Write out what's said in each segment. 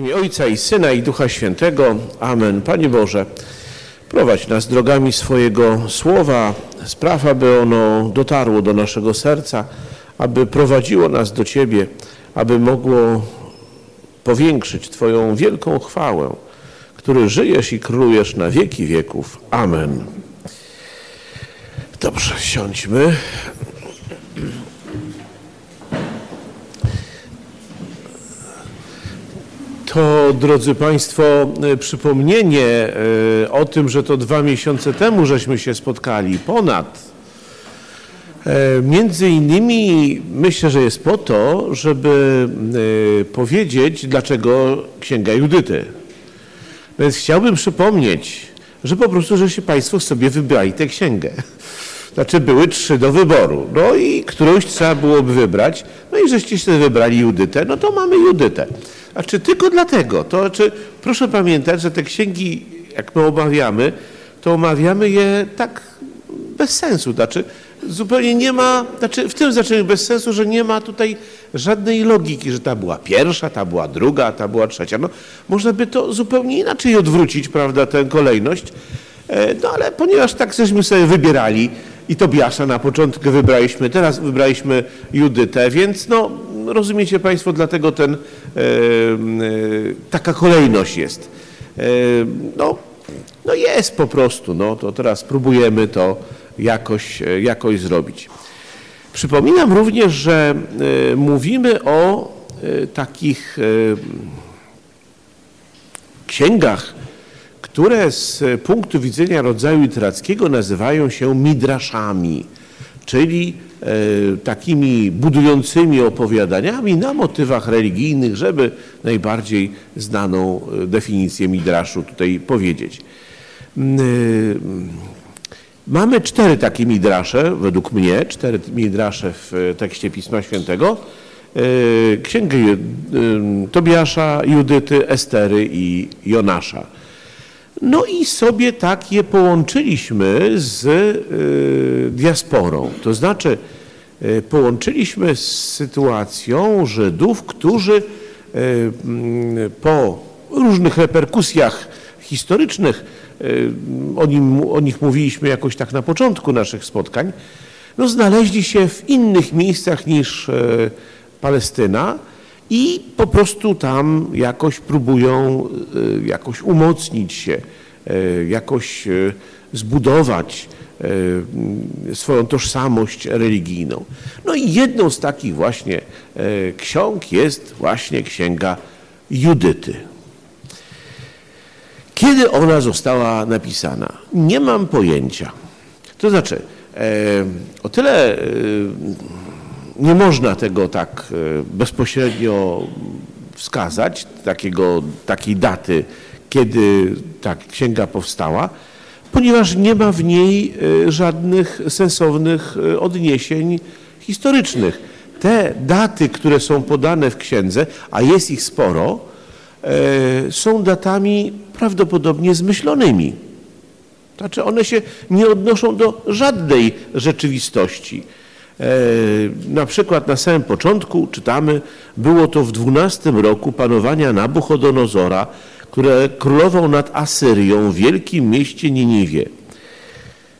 imię Ojca i Syna i Ducha Świętego. Amen. Panie Boże, prowadź nas drogami swojego słowa, spraw, aby ono dotarło do naszego serca, aby prowadziło nas do Ciebie, aby mogło powiększyć Twoją wielką chwałę, który żyjesz i królujesz na wieki wieków. Amen. Dobrze, siądźmy. To, drodzy Państwo, e, przypomnienie e, o tym, że to dwa miesiące temu żeśmy się spotkali, ponad. E, między innymi myślę, że jest po to, żeby powiedzieć, dlaczego Księga Judyty. Więc chciałbym przypomnieć, że po prostu, że się Państwo sobie wybrali tę księgę. Znaczy były trzy do wyboru. No i którąś trzeba byłoby wybrać. No i żeście sobie wybrali Judytę, no to mamy Judytę. A czy tylko dlatego? To znaczy, proszę pamiętać, że te księgi, jak my omawiamy, to omawiamy je tak bez sensu. Znaczy, zupełnie nie ma, znaczy w tym znaczeniu bez sensu, że nie ma tutaj żadnej logiki, że ta była pierwsza, ta była druga, ta była trzecia. No, można by to zupełnie inaczej odwrócić, prawda, tę kolejność. E, no ale ponieważ tak żeśmy sobie wybierali i Tobiasza na początku wybraliśmy, teraz wybraliśmy Judytę, więc no rozumiecie Państwo, dlatego ten, e, e, taka kolejność jest. E, no, no jest po prostu, no to teraz próbujemy to jakoś, jakoś zrobić. Przypominam również, że mówimy o takich księgach, które z punktu widzenia rodzaju literackiego nazywają się midraszami, czyli takimi budującymi opowiadaniami na motywach religijnych, żeby najbardziej znaną e, definicję midraszu tutaj powiedzieć. Mm, e, mamy cztery takie midrasze, według mnie, cztery midrasze w tekście Pisma Świętego. Księgę Tobiasza, Judyty, Estery i Jonasza. No i sobie tak je połączyliśmy z y, diasporą. To znaczy y, połączyliśmy z sytuacją Żydów, którzy mm, po różnych reperkusjach historycznych, o, nim, o nich mówiliśmy jakoś tak na początku naszych spotkań, no znaleźli się w innych miejscach niż Palestyna, i po prostu tam jakoś próbują e, jakoś umocnić się, e, jakoś e, zbudować swoją tożsamość religijną. No i jedną z takich właśnie ksiąg jest właśnie księga Judyty. Kiedy ona została napisana? Nie mam pojęcia. To znaczy, o tyle nie można tego tak e, bezpośrednio wskazać, takiego, takiej daty, kiedy ta księga powstała, ponieważ nie ma w niej e, żadnych sensownych e, odniesień historycznych. Te daty, które są podane w księdze, a jest ich sporo, są datami prawdopodobnie zmyślonymi. Znaczy one się nie odnoszą do żadnej rzeczywistości. E, na przykład na samym początku czytamy, było to w XII roku panowania Nabuchodonozora, który królował nad Asyrią w wielkim mieście Niniwie.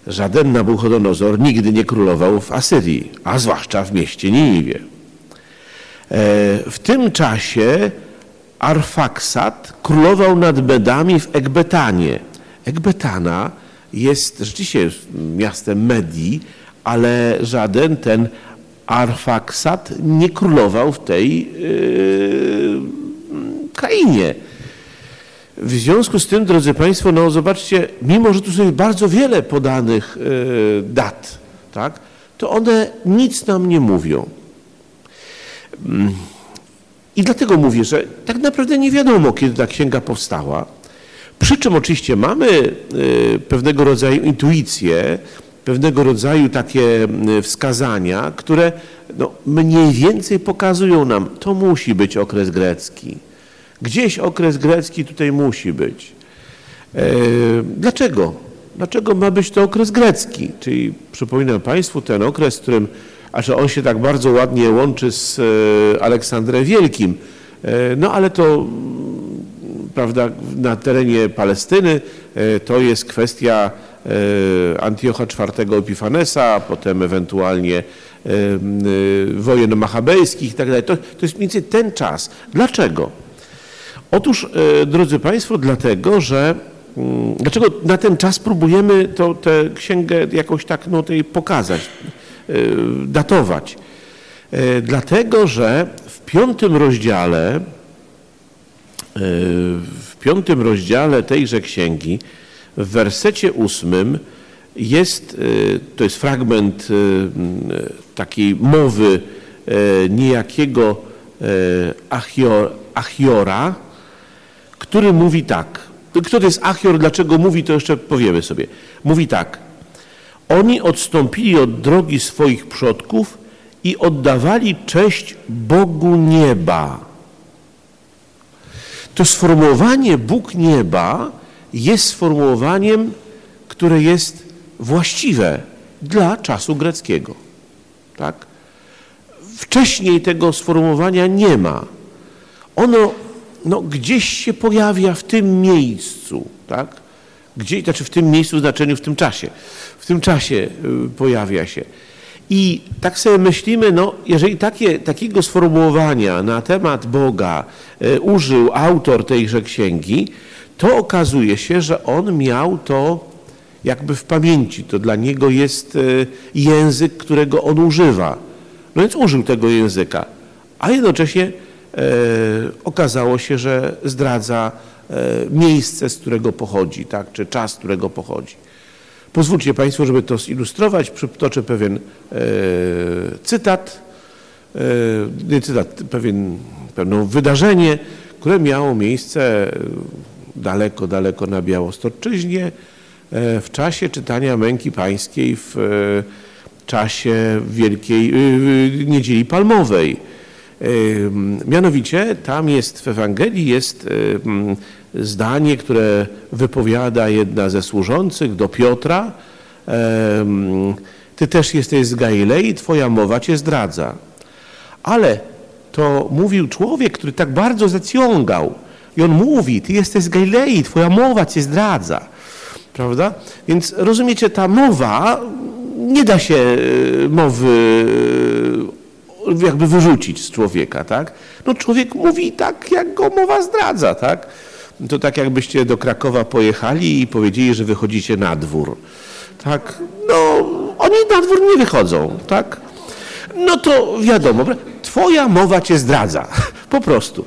Żaden Nabuchodonozor nigdy nie królował w Asyrii, a zwłaszcza w mieście Niniwie. E, w tym czasie Arfaksat królował nad Medami w Ekbetanie. Ekbetana jest rzeczywiście miastem Medii, ale żaden ten Arfaksat nie królował w tej yy, krainie. W związku z tym, drodzy Państwo, no zobaczcie, mimo że tu jest bardzo wiele podanych yy, dat, tak, to one nic nam nie mówią. Mm. I dlatego mówię, że tak naprawdę nie wiadomo, kiedy ta księga powstała. Przy czym oczywiście mamy yy, pewnego rodzaju intuicję, pewnego rodzaju takie wskazania, które no, mniej więcej pokazują nam, to musi być okres grecki. Gdzieś okres grecki tutaj musi być. E, dlaczego? Dlaczego ma być to okres grecki? Czyli przypominam Państwu ten okres, w którym, a że on się tak bardzo ładnie łączy z e, Aleksandrem Wielkim, e, no ale to prawda, na terenie Palestyny to jest kwestia Antiocha IV Epifanesa, potem ewentualnie wojen machabejskich tak dalej. To, to jest mniej więcej ten czas. Dlaczego? Otóż, drodzy Państwo, dlatego, że mm, dlaczego na ten czas próbujemy to, tę księgę jakoś tak no, tej pokazać, datować? Dlatego, że w piątym rozdziale w piątym rozdziale tejże księgi, w wersecie ósmym jest, to jest fragment takiej mowy niejakiego Achiora, który mówi tak. Kto to jest Achior, dlaczego mówi, to jeszcze powiemy sobie. Mówi tak. Oni odstąpili od drogi swoich przodków i oddawali cześć Bogu nieba to sformułowanie Bóg nieba jest sformułowaniem, które jest właściwe dla czasu greckiego. Tak? Wcześniej tego sformułowania nie ma. Ono no, gdzieś się pojawia w tym miejscu, tak? Gdzie, znaczy w tym miejscu w znaczeniu w tym czasie. W tym czasie y, pojawia się. I tak sobie myślimy, no, jeżeli takie, takiego sformułowania na temat Boga e, użył autor tejże księgi, to okazuje się, że on miał to jakby w pamięci. To dla niego jest e, język, którego on używa. No więc użył tego języka, a jednocześnie e, okazało się, że zdradza e, miejsce, z którego pochodzi, tak, czy czas, z którego pochodzi. Pozwólcie Państwo, żeby to zilustrować, przytoczę pewien cytat, nie cytat, pewien, pewne wydarzenie, które miało miejsce daleko, daleko na Białostoczyźnie e, w czasie czytania Męki Pańskiej w e, czasie Wielkiej e, Niedzieli Palmowej. Mianowicie tam jest w Ewangelii jest zdanie, które wypowiada jedna ze służących do Piotra. Ty też jesteś z Galilei, twoja mowa cię zdradza. Ale to mówił człowiek, który tak bardzo zaciągał. I on mówi, ty jesteś z Galilei, twoja mowa cię zdradza. Prawda? Więc rozumiecie, ta mowa, nie da się e, mowy e, jakby wyrzucić z człowieka, tak? No człowiek mówi tak, jak go mowa zdradza, tak? to tak jakbyście do Krakowa pojechali i powiedzieli, że wychodzicie na dwór. Tak? No, oni na dwór nie wychodzą, tak? No to wiadomo, twoja mowa cię zdradza, po prostu.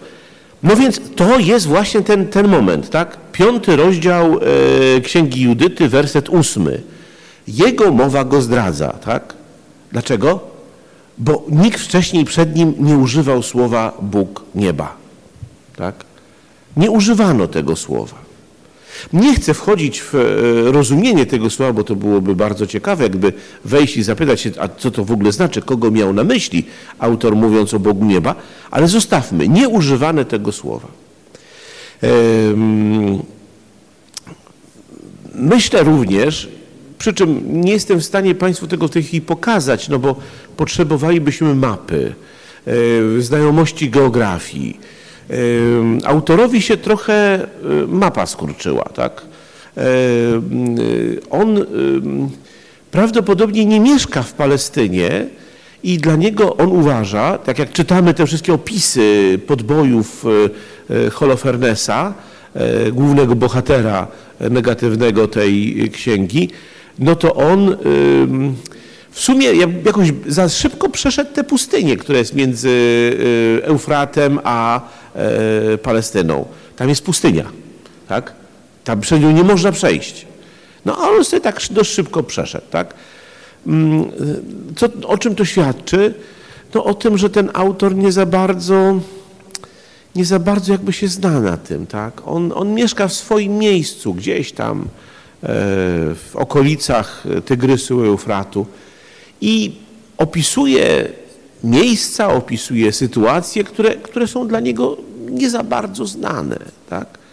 No więc to jest właśnie ten, ten moment, tak? Piąty rozdział e, Księgi Judyty, werset ósmy. Jego mowa go zdradza, tak? Dlaczego? Bo nikt wcześniej przed nim nie używał słowa Bóg nieba, tak? Nie używano tego słowa. Nie chcę wchodzić w e, rozumienie tego słowa, bo to byłoby bardzo ciekawe, jakby wejść i zapytać się, a co to w ogóle znaczy, kogo miał na myśli autor mówiąc o Bogu nieba, ale zostawmy, nie używane tego słowa. Myślę również, przy czym nie jestem w stanie Państwu tego w tej chwili pokazać, no bo potrzebowalibyśmy mapy, e, znajomości geografii, Autorowi się trochę mapa skurczyła, tak? On prawdopodobnie nie mieszka w Palestynie i dla niego on uważa, tak jak czytamy te wszystkie opisy podbojów e, Holofernesa, głównego bohatera negatywnego tej księgi, no to on w sumie jakoś za szybko przeszedł tę pustynię, która jest między Eufratem a E, Palestyną. Tam jest pustynia, tak? Tam przez nią nie można przejść. No a on sobie tak dość szybko przeszedł, tak? Mm, co, o czym to świadczy? No o tym, że ten autor nie za bardzo, nie za bardzo jakby się zna na tym, tak? On, on mieszka w swoim miejscu, gdzieś tam e, w okolicach Tygrysu, Eufratu i opisuje miejsca, opisuje sytuacje, które, które są dla niego nie za bardzo znane. Tak?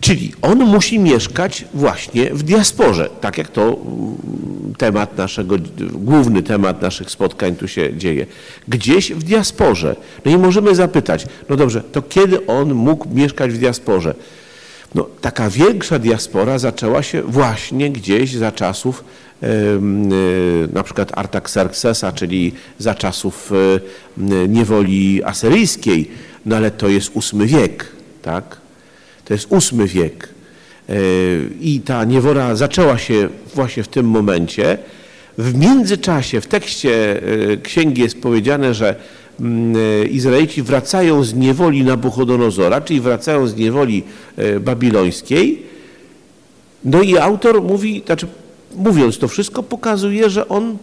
Czyli on musi mieszkać właśnie w diasporze, tak jak to mm, temat naszego, główny temat naszych spotkań tu się dzieje. Gdzieś w diasporze. No i możemy zapytać, no dobrze, to kiedy on mógł mieszkać w diasporze? No, taka większa diaspora zaczęła się właśnie gdzieś za czasów e, na przykład Artaxerxesa, czyli za czasów e, niewoli asyryjskiej, no ale to jest ósmy wiek, tak? To jest ósmy wiek. E, I ta niewora zaczęła się właśnie w tym momencie. W międzyczasie w tekście księgi jest powiedziane, że Izraelici wracają z niewoli Nabuchodonozora, czyli wracają z niewoli e, babilońskiej. No i autor mówi, znaczy mówiąc to wszystko, pokazuje, że on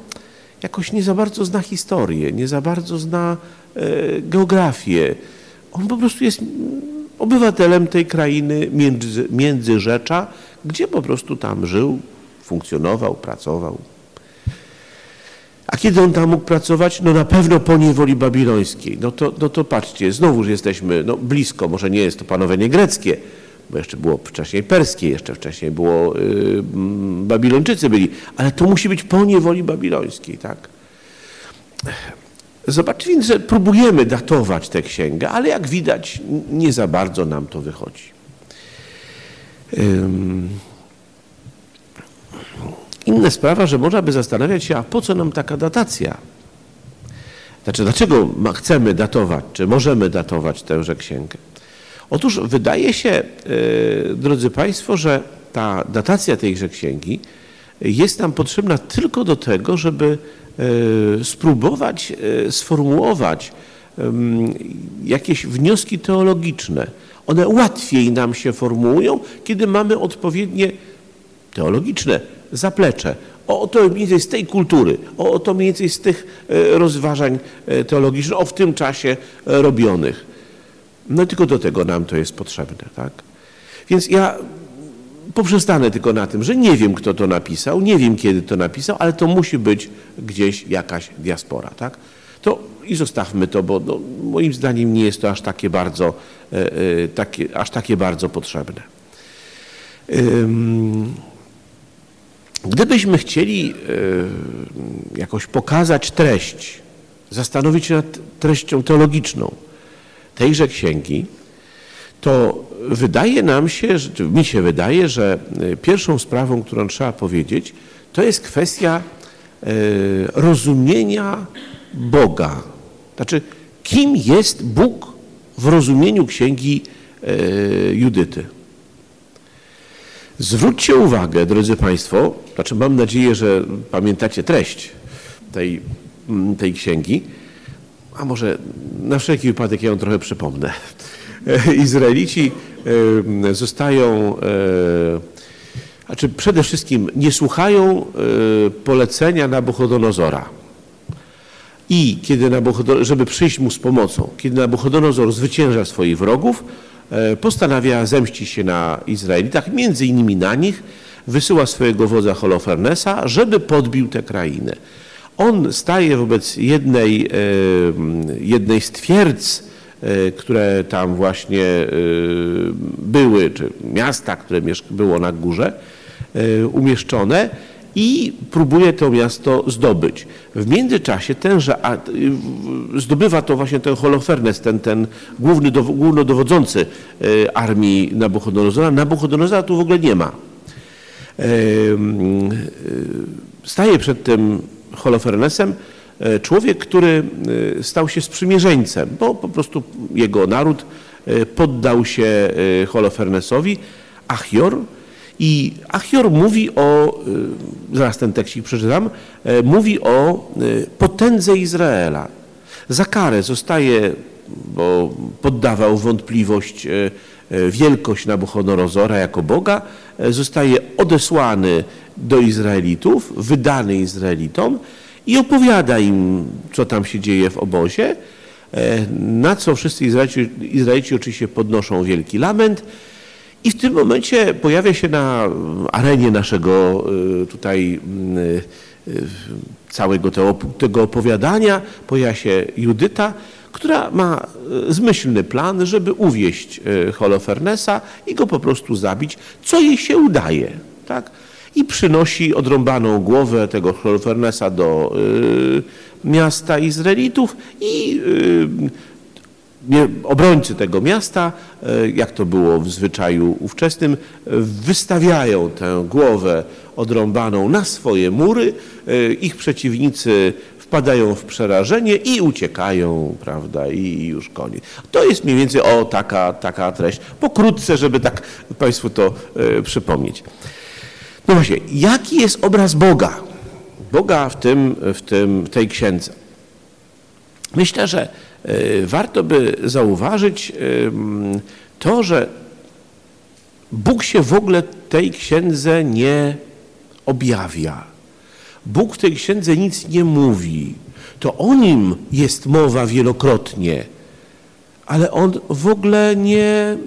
jakoś nie za bardzo zna historię, nie za bardzo zna e, geografię. On po prostu jest obywatelem tej krainy między, Międzyrzecza, gdzie po prostu tam żył, funkcjonował, pracował. A kiedy on tam mógł pracować? No na pewno po niewoli babilońskiej. No to, no to patrzcie, znowuż jesteśmy no, blisko, może nie jest to panowanie greckie, bo jeszcze było wcześniej perskie, jeszcze wcześniej było, yy, Babilończycy byli, ale to musi być po niewoli babilońskiej, tak? Zobaczcie więc, że próbujemy datować tę księgę, ale jak widać nie za bardzo nam to wychodzi. Inna sprawa, że można by zastanawiać się, a po co nam taka datacja? Znaczy, dlaczego chcemy datować, czy możemy datować tęże księgę? Otóż wydaje się, e, drodzy Państwo, że ta datacja tejże księgi jest nam potrzebna tylko do tego, żeby e, spróbować e, sformułować jakieś wnioski teologiczne. One łatwiej nam się formułują, kiedy mamy odpowiednie teologiczne zaplecze. O to mniej więcej z tej kultury, o to mniej więcej z tych e, rozważań e, teologicznych, o w tym czasie e, robionych. No tylko do tego nam to jest potrzebne, tak? Więc ja poprzestanę tylko na tym, że nie wiem, kto to napisał, nie wiem, kiedy to napisał, ale to musi być gdzieś jakaś diaspora, tak? To i zostawmy to, bo no, moim zdaniem nie jest to aż takie bardzo, takie, aż takie bardzo potrzebne. Gdybyśmy chcieli e, jakoś pokazać treść, zastanowić się nad treścią teologiczną tejże księgi, to wydaje nam się, mi się wydaje, że e, pierwszą sprawą, którą trzeba powiedzieć, to jest kwestia e, rozumienia Boga. Znaczy, kim jest Bóg w rozumieniu księgi Judyty. Zwróćcie uwagę, drodzy Państwo, znaczy mam nadzieję, że pamiętacie treść tej, mm, tej księgi, a może na wszelki wypadek ja ją trochę przypomnę. Izraelici zostają, e, znaczy przede wszystkim nie słuchają e, polecenia Nabuchodonozora. I kiedy Nabuchodonozor, żeby przyjść mu z pomocą, kiedy Nabuchodonozor zwycięża swoich wrogów, E, postanawia zemścić się na Izraelitach, między innymi na nich, wysyła swojego wodza Holofernesa, żeby podbił tę krainę. On staje wobec jednej, e, jednej z twierdz, e, które tam właśnie były, czy miasta, które było na górze umieszczone i próbuje to miasto zdobyć. W międzyczasie tenże zdobywa to właśnie ten Holofernes, ten, ten główny, głównodowodzący e, armii Nabuchodonozora. Nabuchodonozora tu w ogóle nie ma. E, e, staje przed tym Holofernesem człowiek, który stał się sprzymierzeńcem, bo po prostu jego naród poddał się Holofernesowi. Achior, i Achior mówi o, y, zaraz ten tekstik przeczytam, y, mówi o y, potędze Izraela. Za karę zostaje, bo poddawał wątpliwość wielkość Nabuchodonozora jako Boga, zostaje odesłany do Izraelitów, wydany Izraelitom i opowiada im, co tam się dzieje w obozie, na co wszyscy Izraelici, Izraelici oczywiście podnoszą wielki lament, i w tym momencie pojawia się na arenie naszego y, tutaj y, y, całego tego opowiadania, pojawia się Judyta, która ma zmyślny plan, żeby uwieść Holofernesa i go po prostu zabić, co jej się udaje. Tak? I przynosi odrąbaną głowę tego Holofernesa do miasta Izraelitów i obrońcy tego miasta, y, jak to było w zwyczaju ówczesnym, wystawiają tę głowę odrąbaną na swoje mury. Ich przeciwnicy wpadają w przerażenie i uciekają, prawda, i już koniec. To jest mniej więcej o taka, taka treść. Pokrótce, żeby tak Państwu to przypomnieć. No właśnie, jaki jest obraz Boga? Boga w, tym, w, tym, tej księdze. Myślę, że warto by zauważyć y, to, że Bóg się w ogóle tej księdze nie objawia. Bóg w tej księdze nic nie mówi. To o nim jest mowa wielokrotnie, ale on w ogóle nie,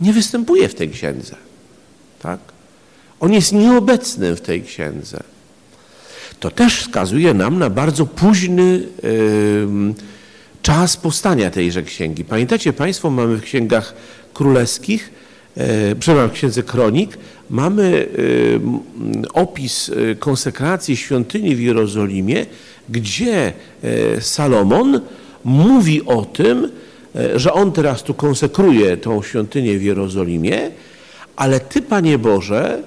nie występuje w tej księdze. Tak? On jest nieobecny w tej księdze. To też wskazuje nam na bardzo późny yy, czas powstania tejże księgi. Pamiętacie Państwo, mamy w księgach królewskich, yy, przepraszam, w księdze kronik, mamy opis y, konsekracji świątyni w Jerozolimie, gdzie e, Salomon mówi o tym, e, że on teraz tu konsekruje tą świątynię w Jerozolimie, ale Ty, Panie Boże, e,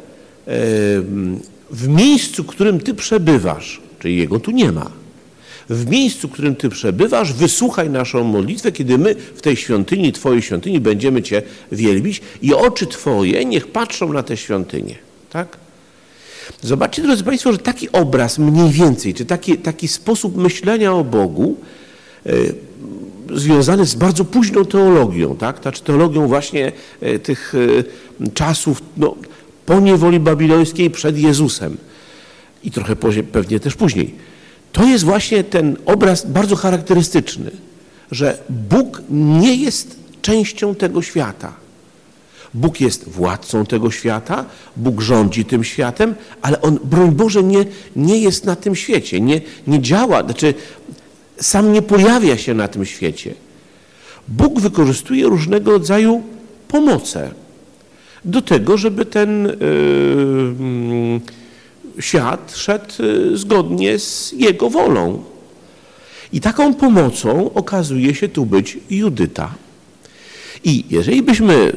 w miejscu, w którym Ty przebywasz, czyli Jego tu nie ma, w miejscu, w którym Ty przebywasz, wysłuchaj naszą modlitwę, kiedy my w tej świątyni, Twojej świątyni będziemy Cię wielbić i oczy Twoje niech patrzą na tę świątynię. Tak? Zobaczcie, drodzy Państwo, że taki obraz mniej więcej, czy taki, taki sposób myślenia o Bogu y, związany z bardzo późną teologią, tak? Ta, czy teologią właśnie y, tych y, czasów no, po niewoli babilońskiej przed Jezusem i trochę pewnie też później to jest właśnie ten obraz bardzo charakterystyczny, że Bóg nie jest częścią tego świata. Bóg jest władcą tego świata, Bóg rządzi tym światem, ale On, broń Boże, nie, nie jest na tym świecie, nie, nie działa, znaczy sam nie pojawia się na tym świecie. Bóg wykorzystuje różnego rodzaju pomoce do tego, żeby ten yy, świat szedł y, zgodnie z jego wolą. I taką pomocą okazuje się tu być Judyta. I jeżeli byśmy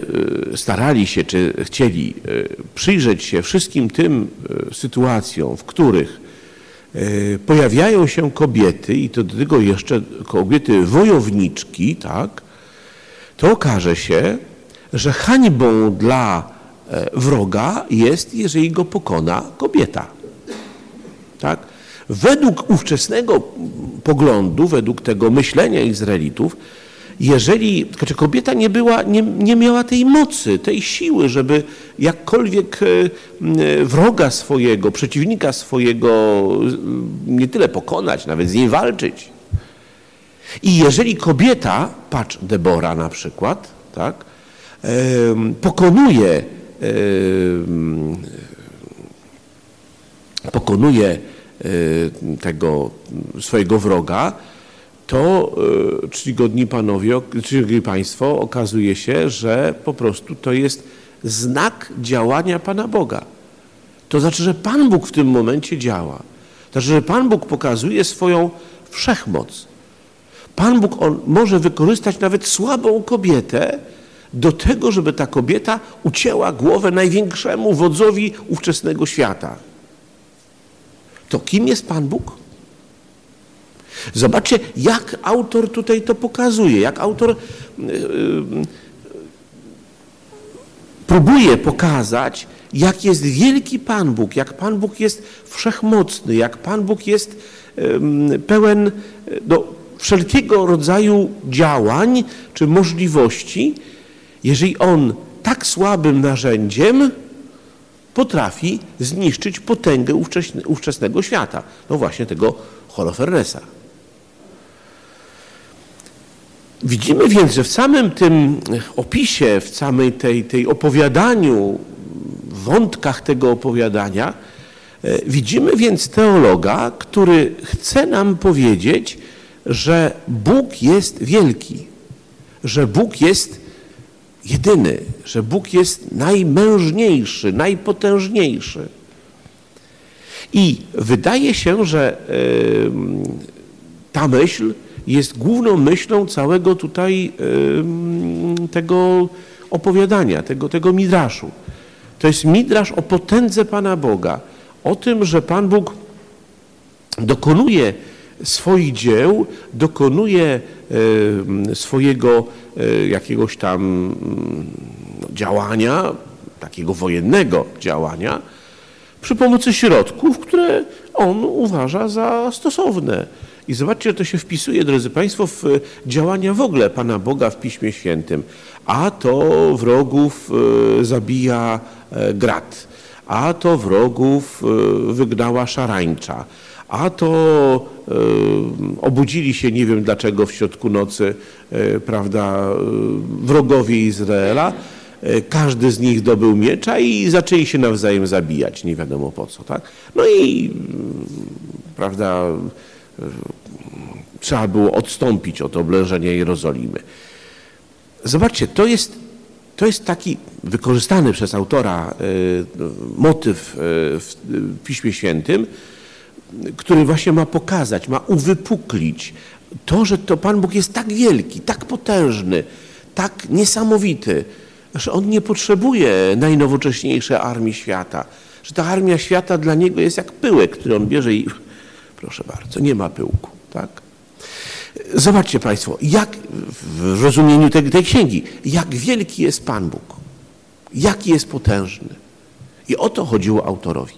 y, starali się, czy chcieli y, przyjrzeć się wszystkim tym sytuacjom, w których pojawiają się kobiety i to do tego jeszcze kobiety wojowniczki, tak, to okaże się, że hańbą dla wroga jest, jeżeli go pokona kobieta. Tak? Według ówczesnego poglądu, według tego myślenia Izraelitów, jeżeli znaczy kobieta nie, była, nie, nie miała tej mocy, tej siły, żeby jakkolwiek e, wroga swojego, przeciwnika swojego nie tyle pokonać, nawet z niej walczyć. I jeżeli kobieta, patrz Debora na przykład, tak, pokonuje pokonuje tego swojego wroga, to czcigodni panowie, czcigodni państwo, okazuje się, że po prostu to jest znak działania Pana Boga. To znaczy, że Pan Bóg w tym momencie działa. To znaczy, że Pan Bóg pokazuje swoją wszechmoc. Pan Bóg on może wykorzystać nawet słabą kobietę, do tego, żeby ta kobieta ucięła głowę największemu wodzowi ówczesnego świata. To kim jest Pan Bóg? Zobaczcie, jak autor tutaj to pokazuje, jak autor yy, próbuje pokazać, jak jest wielki Pan Bóg, jak Pan Bóg jest wszechmocny, jak Pan Bóg jest yy, pełen no, wszelkiego rodzaju działań czy możliwości, jeżeli on tak słabym narzędziem potrafi zniszczyć potęgę ówczesnego świata. No właśnie tego Holofernesa. Widzimy więc, że w samym tym opisie, w samej tej, tej opowiadaniu, wątkach tego opowiadania, e, widzimy więc teologa, który chce nam powiedzieć, że Bóg jest wielki, że Bóg jest jedyny, że Bóg jest najmężniejszy, najpotężniejszy. I wydaje się, że ta myśl jest główną myślą całego tutaj tego opowiadania, tego, tego midraszu. To jest midrasz o potędze Pana Boga, o tym, że Pan Bóg dokonuje swoich dzieł, dokonuje swojego e, jakiegoś tam mm, działania, takiego wojennego działania, przy pomocy środków, które on uważa za stosowne. I zobaczcie, że to się wpisuje, drodzy Państwo, w działania w ogóle Pana Boga w Piśmie Świętym. A to wrogów e, zabija e, grat, a to wrogów wygnała szarańcza, a to obudzili się, nie wiem dlaczego, w środku nocy, prawda, wrogowie Izraela E, każdy z nich dobył miecza i zaczęli się nawzajem zabijać, nie wiadomo po co, tak? No i, mm, prawda, e, trzeba było odstąpić od oblężenia Jerozolimy. Zobaczcie, to jest, to jest taki wykorzystany przez autora e, motyw w Piśmie Świętym, który właśnie ma pokazać, ma uwypuklić to, że to Pan Bóg jest tak wielki, tak potężny, tak niesamowity, że on nie potrzebuje najnowocześniejszej armii świata, że ta armia świata dla niego jest jak pyłek, który on bierze i proszę bardzo, nie ma pyłku. Tak? Zobaczcie Państwo, jak w rozumieniu tej, tej księgi, jak wielki jest Pan Bóg, jaki jest potężny. I o to chodziło autorowi.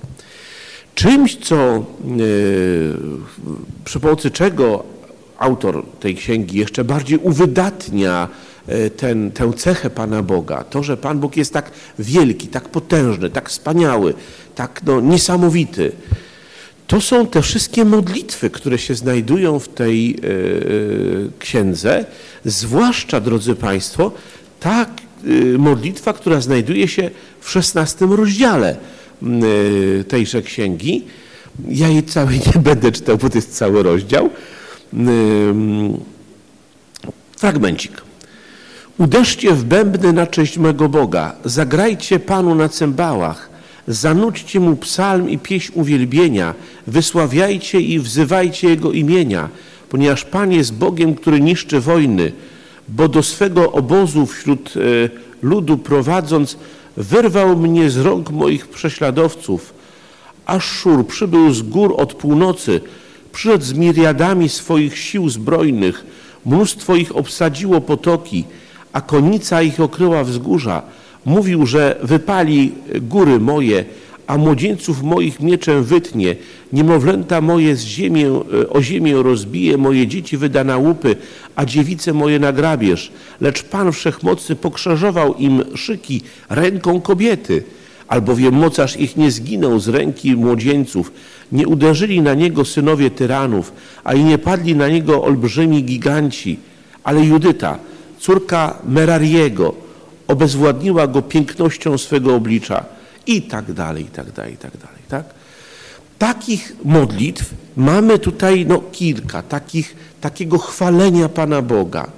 Czymś, co yy, przy pomocy czego autor tej księgi jeszcze bardziej uwydatnia E, ten, tę cechę Pana Boga, to, że Pan Bóg jest tak wielki, tak potężny, tak wspaniały, tak no, niesamowity, to są te wszystkie modlitwy, które się znajdują w tej yy, księdze, zwłaszcza, drodzy Państwo, ta modlitwa, która znajduje się w szesnastym rozdziale tejże księgi. Ja jej całej nie będę czytał, bo to jest cały rozdział. Fragmencik. Uderzcie w bębny na cześć mego Boga, zagrajcie Panu na cymbałach, zanudźcie Mu psalm i pieśń uwielbienia, wysławiajcie i wzywajcie Jego imienia, ponieważ Pan jest Bogiem, który niszczy wojny, bo do swego obozu wśród e, ludu prowadząc, wyrwał mnie z rąk moich prześladowców. Aż szur przybył z gór od północy, przyszedł z miriadami swoich sił zbrojnych, mnóstwo ich obsadziło potoki, a konica ich okryła wzgórza. Mówił, że wypali góry moje, a młodzieńców moich mieczem wytnie, niemowlęta moje z ziemię, o ziemię rozbije, moje dzieci wyda na łupy, a dziewice moje na grabież. Lecz Pan Wszechmocny pokrzyżował im szyki ręką kobiety, albowiem mocarz ich nie zginął z ręki młodzieńców. Nie uderzyli na niego synowie tyranów, a i nie padli na niego olbrzymi giganci, ale Judyta, córka Merariego, obezwładniła go pięknością swego oblicza i tak dalej, i tak dalej, i tak dalej. Tak? Takich modlitw mamy tutaj no, kilka, takich, takiego chwalenia Pana Boga.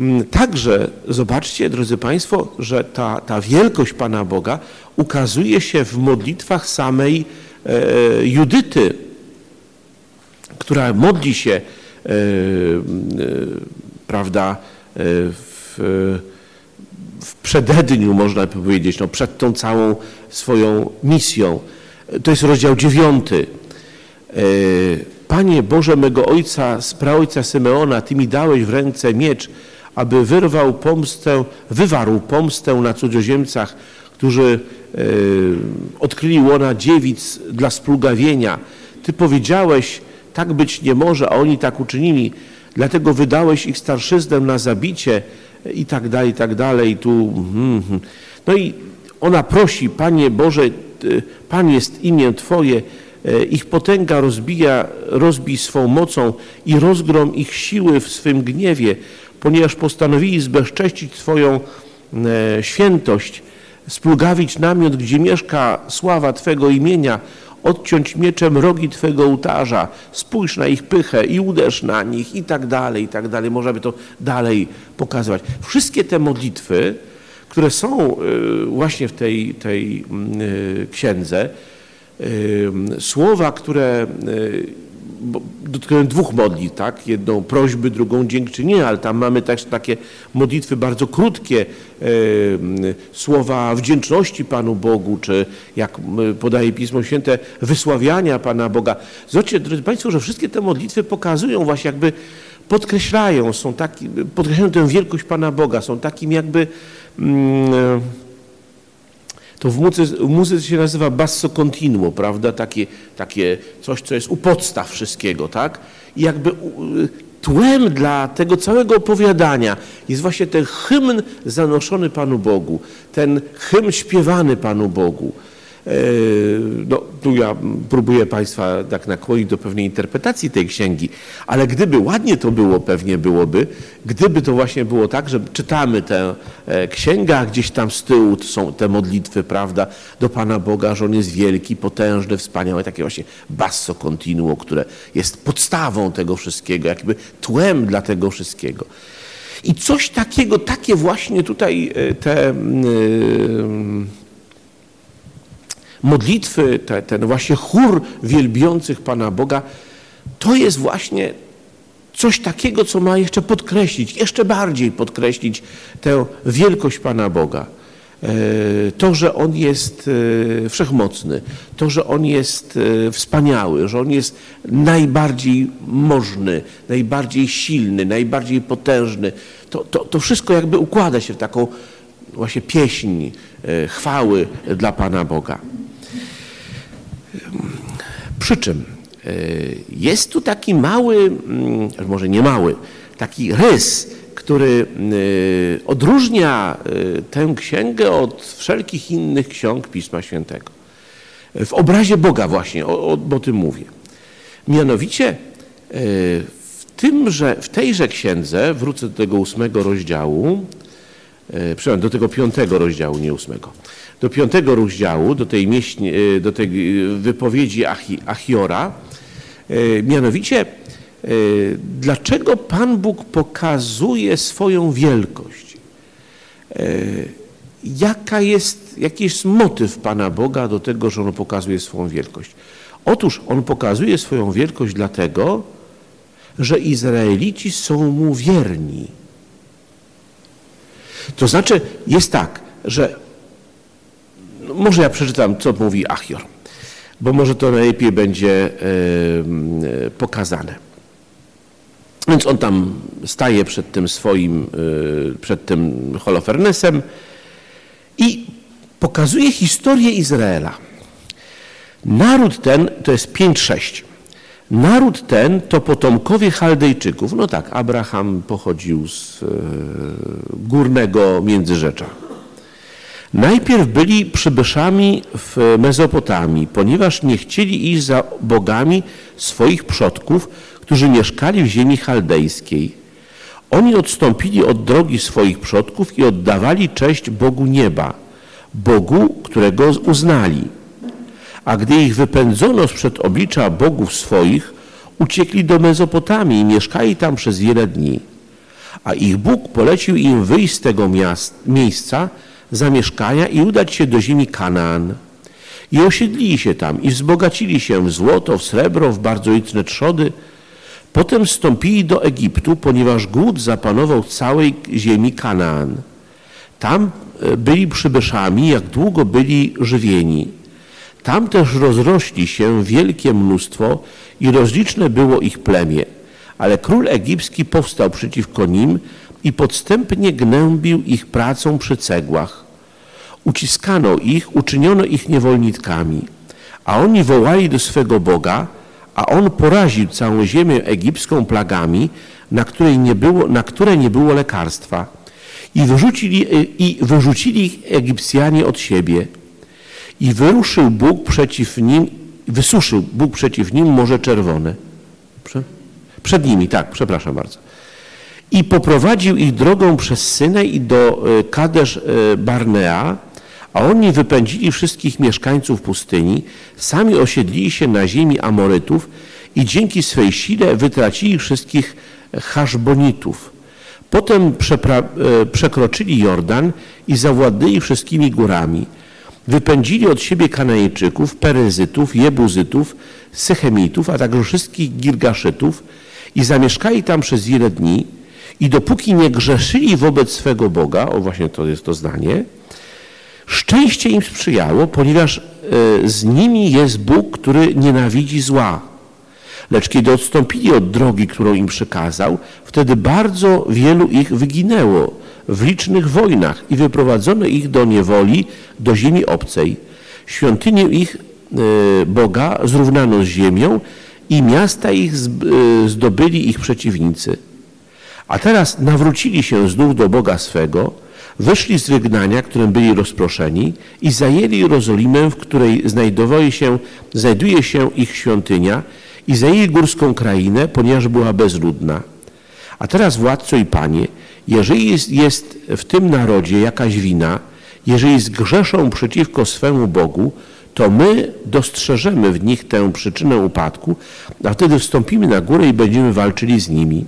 Mm, także zobaczcie, drodzy Państwo, że ta, ta wielkość Pana Boga ukazuje się w modlitwach samej e, Judyty, która modli się, e, e, prawda, w, w przededniu, można powiedzieć, no, przed tą całą swoją misją. To jest rozdział dziewiąty. E, Panie Boże mego Ojca, z praojca Symeona, Ty mi dałeś w ręce miecz, aby wyrwał pomstę, wywarł pomstę na cudzoziemcach, którzy e, odkryli łona dziewic dla splugawienia. Ty powiedziałeś, tak być nie może, a oni tak uczynili dlatego wydałeś ich starszyznę na zabicie i tak dalej, i tak dalej. Tu, hmm, hmm. No i ona prosi, Panie Boże, Pan jest imię Twoje, e, ich potęga rozbija, rozbij swą mocą i rozgrom ich siły w swym gniewie, ponieważ postanowili zbezcześcić Twoją e, świętość, splugawić namiot, gdzie mieszka sława Twego imienia, odciąć mieczem rogi Twego ołtarza, spójrz na ich pychę i uderz na nich i tak dalej, i tak dalej. Można by to dalej pokazywać. Wszystkie te modlitwy, które są y, właśnie w tej, tej mm, y, księdze, y, słowa, które dotykają dwóch modlitw, tak? Jedną prośby, drugą dziękczynienia, ale tam mamy też takie modlitwy bardzo krótkie, słowa wdzięczności Panu Bogu, czy jak podaje Pismo Święte, wysławiania Pana Boga. Zobaczcie, drodzy Państwo, że wszystkie te modlitwy pokazują właśnie jakby podkreślają, są taki, podkreślają tę wielkość Pana Boga, są takim jakby mm, to w muzyce, w muzyce się nazywa basso continuo, prawda? Takie, takie coś, co jest u podstaw wszystkiego, tak? I jakby tłem dla tego całego opowiadania jest właśnie ten hymn zanoszony Panu Bogu, ten hymn śpiewany Panu Bogu. E, no, tu ja próbuję Państwa tak nakłonić do pewnej interpretacji tej księgi, ale gdyby ładnie to było, pewnie byłoby, gdyby to właśnie było tak, że czytamy tę e, księgę, a gdzieś tam z tyłu są te modlitwy, prawda, do Pana Boga, że On jest wielki, potężny, wspaniały, takie właśnie basso continuo, które jest podstawą tego wszystkiego, jakby tłem dla tego wszystkiego. I coś takiego, takie właśnie tutaj e, te modlitwy, te, ten właśnie chór wielbiących Pana Boga, to jest właśnie coś takiego, co ma jeszcze podkreślić, jeszcze bardziej podkreślić tę wielkość Pana Boga. E, to, że On jest e, wszechmocny, to, że On jest e, wspaniały, że On jest najbardziej możny, najbardziej silny, najbardziej potężny, to, to, to wszystko jakby układa się w taką właśnie pieśń chwały dla Pana Boga. Przy czym e, jest tu taki mały, mm, może nie mały, taki rys, który e, odróżnia e, tę księgę od wszelkich innych ksiąg Pisma Świętego. W obrazie Boga właśnie, o, o, o tym mówię. Mianowicie w, tymże, w tejże księdze, wrócę do tego ósmego rozdziału, przepraszam, do tego piątego rozdziału, nie ósmego, do piątego rozdziału, do tej, mieśni, e, do tej wypowiedzi Achi, Achiora, e, mianowicie e, dlaczego Pan Bóg pokazuje swoją wielkość? Jaka jest, jaki jest motyw Pana Boga do tego, że On pokazuje swoją wielkość? Otóż On pokazuje swoją wielkość dlatego, że Izraelici są Mu wierni. To znaczy jest tak, że no, może ja przeczytam, co mówi Achior, bo może to najlepiej będzie pokazane. Więc on tam staje przed tym swoim, e, przed tym Holofernesem i pokazuje historię Izraela. Naród ten, to jest 5-6. Naród ten to potomkowie Chaldejczyków. No tak, Abraham pochodził z e, górnego Międzyrzecza. Najpierw byli przybyszami w Mezopotamii, ponieważ nie chcieli iść za bogami swoich przodków, którzy mieszkali w ziemi chaldejskiej. Oni odstąpili od drogi swoich przodków i oddawali cześć Bogu nieba, Bogu, którego uznali. A gdy ich wypędzono sprzed oblicza bogów swoich, uciekli do Mezopotamii i mieszkali tam przez wiele dni. A ich Bóg polecił im wyjść z tego miast, miejsca, zamieszkania i udać się do ziemi Kanaan. I osiedlili się tam i wzbogacili się w złoto, w srebro, w bardzo liczne trzody. Potem wstąpili do Egiptu, ponieważ głód zapanował całej ziemi Kanaan. Tam e, byli przybyszami, jak długo byli żywieni. Tam też rozrośli się wielkie mnóstwo i rozliczne było ich plemię. Ale król egipski powstał przeciwko nim i podstępnie gnębił ich pracą przy cegłach. Uciskano ich, uczyniono ich niewolnikami, a oni wołali do swego Boga, a On poraził całą ziemię egipską plagami, na, której nie było, na które nie było lekarstwa. I wyrzucili, I wyrzucili ich Egipcjanie od siebie. I wyruszył Bóg przeciw nim, wysuszył Bóg przeciw nim Morze Czerwone. Przed nimi, tak, przepraszam bardzo. I poprowadził ich drogą przez Synaj i do e, Kadesz e, Barnea, A oni wypędzili wszystkich mieszkańców pustyni, sami osiedlili się na ziemi Amorytów i dzięki swej sile wytracili wszystkich Haszbonitów. Potem e, przekroczyli Jordan i zawładnęli wszystkimi górami. Wypędzili od siebie Kanajczyków, Peryzytów, Jebuzytów, Sychemitów, a także wszystkich Girgaszytów i zamieszkali tam przez wiele dni i dopóki nie grzeszyli wobec swego Boga, o właśnie to jest to zdanie, szczęście im sprzyjało, ponieważ e, z nimi jest Bóg, który nienawidzi zła. Lecz kiedy odstąpili od drogi, którą im przekazał, wtedy bardzo wielu ich wyginęło w licznych wojnach i wyprowadzono ich do niewoli, do ziemi obcej. Świątynię ich e, Boga zrównano z ziemią i miasta ich e, zdobyli ich przeciwnicy. A teraz nawrócili się znów do Boga swego, wyszli z wygnania, którym byli rozproszeni i zajęli Jerozolimę, w której się, znajduje się ich świątynia i zajęli górską krainę, ponieważ była bezludna. A teraz władco i panie, jeżeli jest, jest w tym narodzie jakaś wina, jeżeli zgrzeszą przeciwko swemu Bogu, to my dostrzeżemy w nich tę przyczynę upadku, a wtedy wstąpimy na górę i będziemy walczyli z nimi.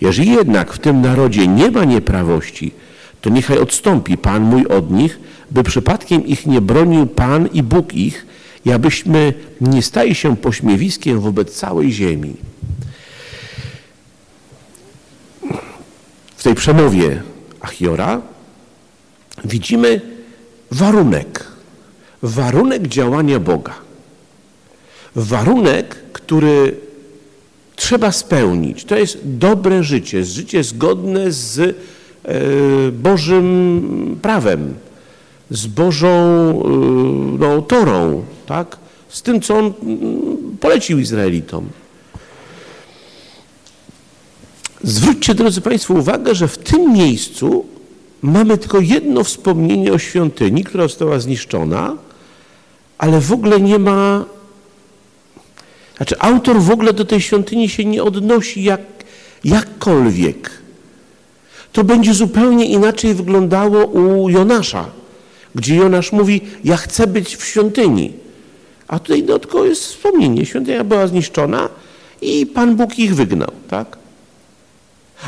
Jeżeli jednak w tym narodzie nie ma nieprawości, to niechaj odstąpi Pan mój od nich, by przypadkiem ich nie bronił Pan i Bóg ich, i abyśmy nie stali się pośmiewiskiem wobec całej ziemi. W tej przemowie Achiora widzimy warunek, warunek działania Boga. Warunek, który trzeba spełnić. To jest dobre życie, życie zgodne z e, Bożym prawem, z Bożą e, no, torą, tak? z tym, co On mm, polecił Izraelitom. Zwróćcie, drodzy Państwo, uwagę, że w tym miejscu mamy tylko jedno wspomnienie o świątyni, która została zniszczona, ale w ogóle nie ma znaczy autor w ogóle do tej świątyni się nie odnosi jak, jakkolwiek. To będzie zupełnie inaczej wyglądało u Jonasza, gdzie Jonasz mówi, ja chcę być w świątyni. A tutaj dodatkowo jest wspomnienie, świątynia była zniszczona i Pan Bóg ich wygnał, tak?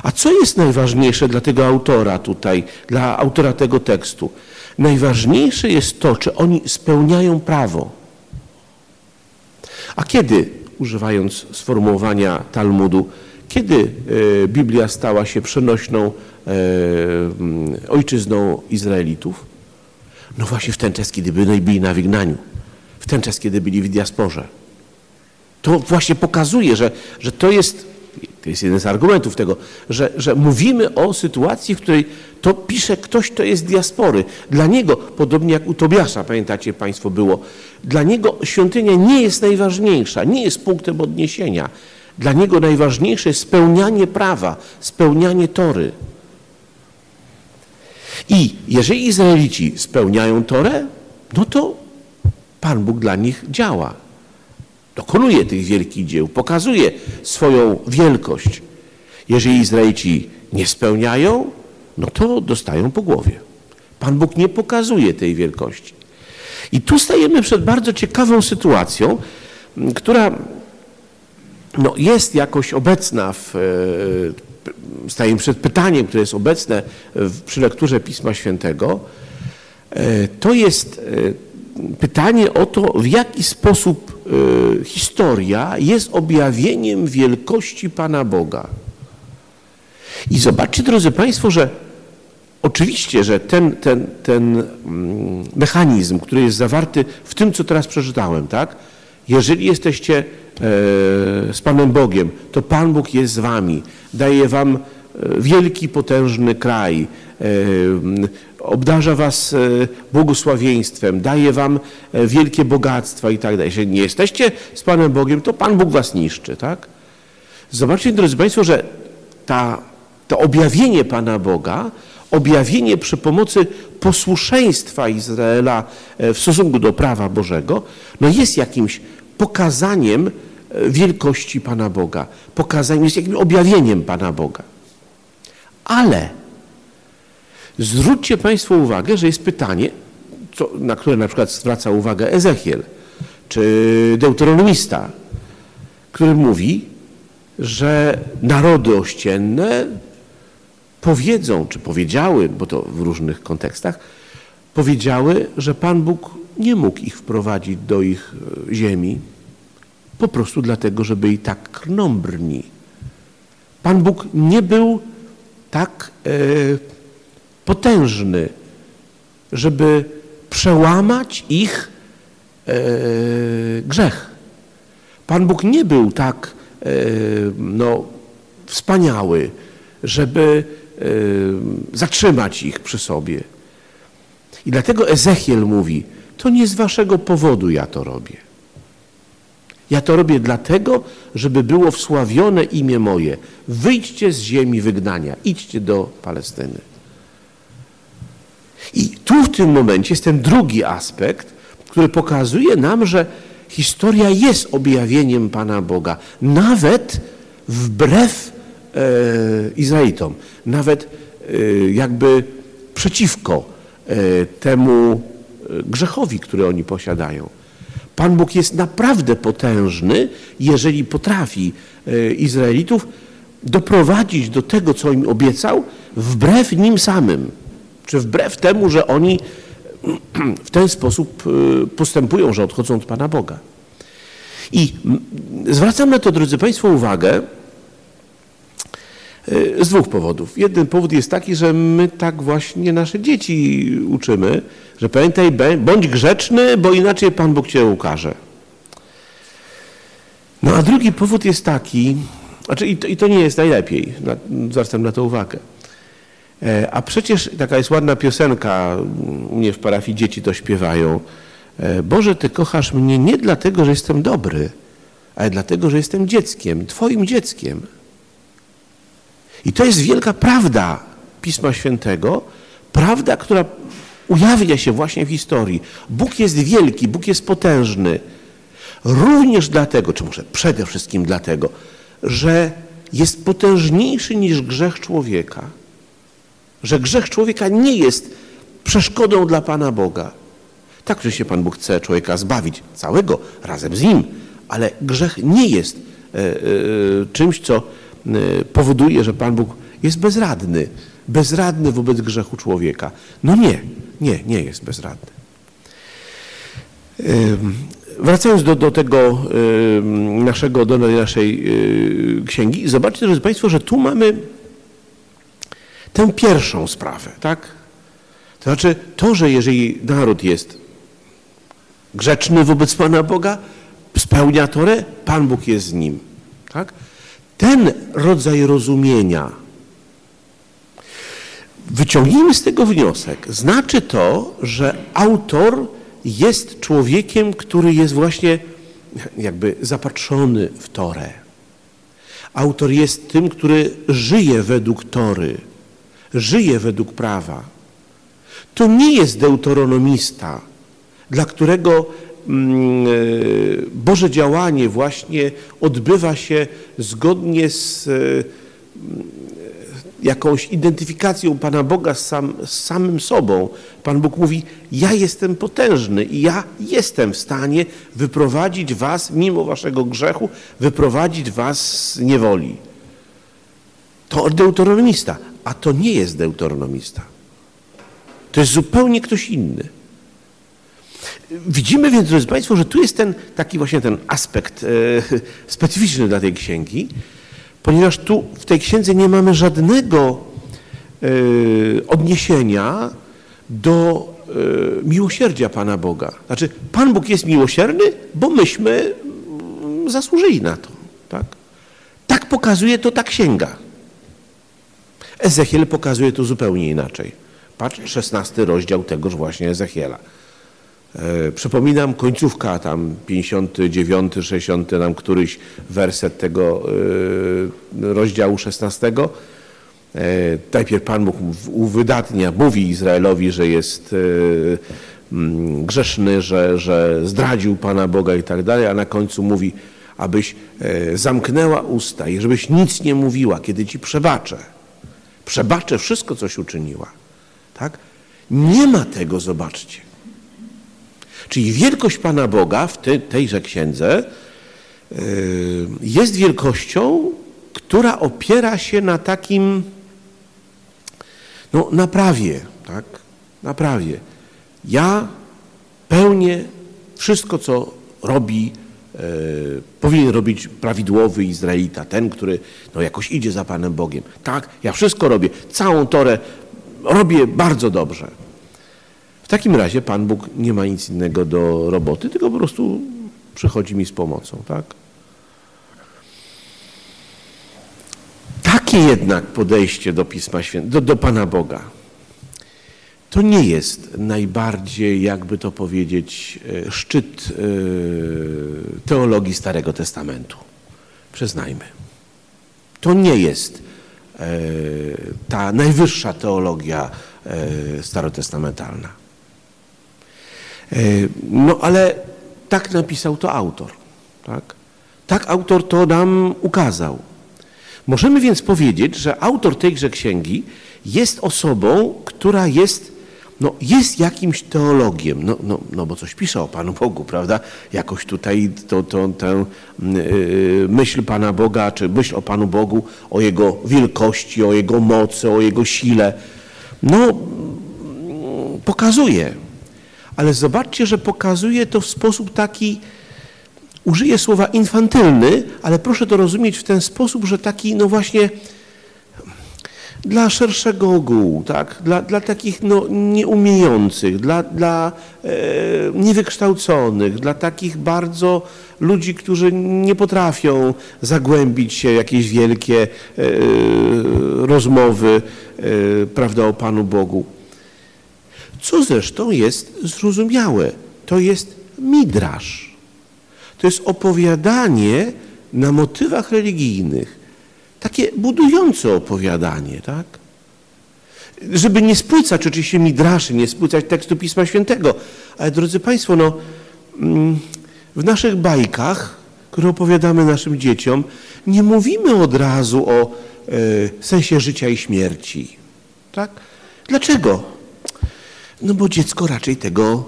A co jest najważniejsze dla tego autora tutaj, dla autora tego tekstu? Najważniejsze jest to, czy oni spełniają prawo. A kiedy używając sformułowania Talmudu, kiedy e, Biblia stała się przenośną e, mm, ojczyzną Izraelitów? No właśnie w ten czas, kiedy byli na wygnaniu, w ten czas, kiedy byli w diasporze. To właśnie pokazuje, że, że to jest to jest jeden z argumentów tego, że, że mówimy o sytuacji, w której to pisze ktoś, kto jest diaspory. Dla niego, podobnie jak u Tobiasza, pamiętacie Państwo było, dla niego świątynia nie jest najważniejsza, nie jest punktem odniesienia. Dla niego najważniejsze jest spełnianie prawa, spełnianie tory. I jeżeli Izraelici spełniają torę, no to Pan Bóg dla nich działa dokonuje tych wielkich dzieł, pokazuje swoją wielkość. Jeżeli Izraelici nie spełniają, no to dostają po głowie. Pan Bóg nie pokazuje tej wielkości. I tu stajemy przed bardzo ciekawą sytuacją, która no, jest jakoś obecna w, e, stajemy przed pytaniem, które jest obecne przy lekturze Pisma Świętego. E, to jest e, pytanie o to, w jaki sposób y, historia jest objawieniem wielkości Pana Boga. I zobaczcie, drodzy Państwo, że oczywiście, że ten, ten, ten mm, mechanizm, który jest zawarty w tym, co teraz przeczytałem, tak? Jeżeli jesteście e, z Panem Bogiem, to Pan Bóg jest z wami, daje wam e, wielki, potężny kraj, e, obdarza was e, błogosławieństwem, daje wam e, wielkie bogactwa i tak dalej. Jeżeli nie jesteście z Panem Bogiem, to Pan Bóg was niszczy, tak? Zobaczcie, drodzy Państwo, że ta, to objawienie Pana Boga, objawienie przy pomocy posłuszeństwa Izraela e, w stosunku do prawa Bożego, no jest jakimś pokazaniem wielkości Pana Boga, pokazaniem, jest jakimś objawieniem Pana Boga. Ale Zwróćcie Państwo uwagę, że jest pytanie, co, na które na przykład zwraca uwagę Ezechiel czy deuteronomista, który mówi, że narody ościenne powiedzą, czy powiedziały, bo to w różnych kontekstach, powiedziały, że Pan Bóg nie mógł ich wprowadzić do ich e, ziemi, po prostu dlatego, że byli tak krnąbrni. Pan Bóg nie był tak e, potężny, żeby przełamać ich e, grzech. Pan Bóg nie był tak e, no, wspaniały, żeby e, zatrzymać ich przy sobie. I dlatego Ezechiel mówi, to nie z waszego powodu ja to robię. Ja to robię dlatego, żeby było wsławione imię moje. Wyjdźcie z ziemi wygnania, idźcie do Palestyny. I tu w tym momencie jest ten drugi aspekt, który pokazuje nam, że historia jest objawieniem Pana Boga, nawet wbrew e, Izraelitom, nawet e, jakby przeciwko e, temu e, grzechowi, który oni posiadają. Pan Bóg jest naprawdę potężny, jeżeli potrafi e, Izraelitów doprowadzić do tego, co im obiecał, wbrew nim samym, czy wbrew temu, że oni w ten sposób e, postępują, że odchodzą od Pana Boga. I zwracam na to, drodzy Państwo, uwagę e, z dwóch powodów. Jeden powód jest taki, że my tak właśnie nasze dzieci uczymy, że pamiętaj, bądź grzeczny, bo inaczej Pan Bóg Cię ukaże. No a drugi powód jest taki, znaczy i to, i to nie jest najlepiej, zwracam na to uwagę. E, a przecież taka jest ładna piosenka, u mnie w parafii dzieci to śpiewają. E, Boże, Ty kochasz mnie nie dlatego, że jestem dobry, ale dlatego, że jestem dzieckiem, Twoim dzieckiem. I to jest wielka prawda Pisma Świętego, prawda, która ujawnia się właśnie w historii. Bóg jest wielki, Bóg jest potężny. Również dlatego, czy może przede wszystkim dlatego, że jest potężniejszy niż grzech człowieka. Że grzech człowieka nie jest przeszkodą dla Pana Boga. Tak, się Pan Bóg chce człowieka zbawić całego razem z nim, ale grzech nie jest e, e, czymś, co e, powoduje, że Pan Bóg jest bezradny. Bezradny wobec grzechu człowieka. No nie, nie, nie jest bezradny. Wracając do, do tego naszego, do naszej księgi, zobaczcie, drodzy Państwo, że tu mamy tę pierwszą sprawę, tak? To znaczy to, że jeżeli naród jest grzeczny wobec Pana Boga, spełnia Torę, Pan Bóg jest z nim. Tak? Ten rodzaj rozumienia, wyciągnijmy z tego wniosek, znaczy to, że autor jest człowiekiem, który jest właśnie jakby zapatrzony w Torę. Autor jest tym, który żyje według Tory, żyje według prawa. To nie jest deuteronomista, dla którego mm, e, Boże działanie właśnie odbywa się zgodnie z e, jakąś identyfikacją Pana Boga z, sam, z, samym sobą. Pan Bóg mówi, ja jestem potężny i ja jestem w stanie wyprowadzić was, mimo waszego grzechu, wyprowadzić was z niewoli. To deuteronomista, a to nie jest deuteronomista. To jest zupełnie ktoś inny. Widzimy więc, drodzy Państwo, że tu jest ten taki właśnie ten aspekt e, specyficzny dla tej księgi, ponieważ tu w tej księdze nie mamy żadnego e, odniesienia do e, miłosierdzia Pana Boga. Znaczy, Pan Bóg jest miłosierny, bo myśmy mm, zasłużyli na to. Tak, tak pokazuje to ta księga. Ezechiel pokazuje to zupełnie inaczej. Patrz, 16 rozdział tegoż właśnie Ezechiela. E, przypominam, końcówka tam 59, 60, tam któryś werset tego e, rozdziału 16. E, najpierw Pan Bóg uwydatnia, mówi Izraelowi, że jest grzeszny, że, że zdradził Pana Boga i tak dalej, a na końcu mówi, abyś zamknęła usta i żebyś nic nie mówiła, kiedy Ci przebaczę. Przebaczę wszystko, coś uczyniła. Tak? Nie ma tego, zobaczcie Czyli wielkość Pana Boga w te, tejże księdze yy, jest wielkością, która opiera się na takim, no naprawie, tak? Naprawie. Ja pełnię wszystko, co robi, powinien robić prawidłowy Izraelita, ten, który no, jakoś idzie za Panem Bogiem. Tak, ja wszystko robię, całą torę robię bardzo dobrze. W takim razie Pan Bóg nie ma nic innego do roboty, tylko po prostu przychodzi mi z pomocą, tak? Takie jednak podejście do Pisma Świętego, do, do Pana Boga, to nie jest najbardziej, jakby to powiedzieć, e, szczyt e, teologii Starego Testamentu. Przyznajmy. To nie jest e, ta najwyższa teologia starotestamentalna. No ale tak napisał to autor. Tak, tak autor to nam ukazał. Możemy więc powiedzieć, że autor tejże księgi jest osobą, która jest, no, jest jakimś teologiem, no, no, no bo coś pisze o Panu Bogu, prawda? Jakoś tutaj to, to, tę yy, myśl Pana Boga, czy myśl o Panu Bogu, o Jego wielkości, o Jego mocy, o Jego sile, no pokazuje. Ale zobaczcie, że pokazuje to w sposób taki, użyję słowa infantylny, ale proszę to rozumieć w ten sposób, że taki, no właśnie, dla szerszego ogółu, tak? dla, dla takich no, nieumiejących, dla, dla e, niewykształconych, dla takich bardzo ludzi, którzy nie potrafią zagłębić się w jakieś wielkie e, rozmowy e, prawda, o Panu Bogu. Co zresztą jest zrozumiałe. To jest midrasz. To jest opowiadanie na motywach religijnych. Takie budujące opowiadanie, tak? Żeby nie spłycać oczywiście midraszy, nie spłycać tekstu Pisma Świętego. Ale drodzy Państwo, no, mm, w naszych bajkach, które opowiadamy naszym dzieciom, nie mówimy od razu o e, sensie życia i śmierci. Tak? Dlaczego? No bo dziecko raczej tego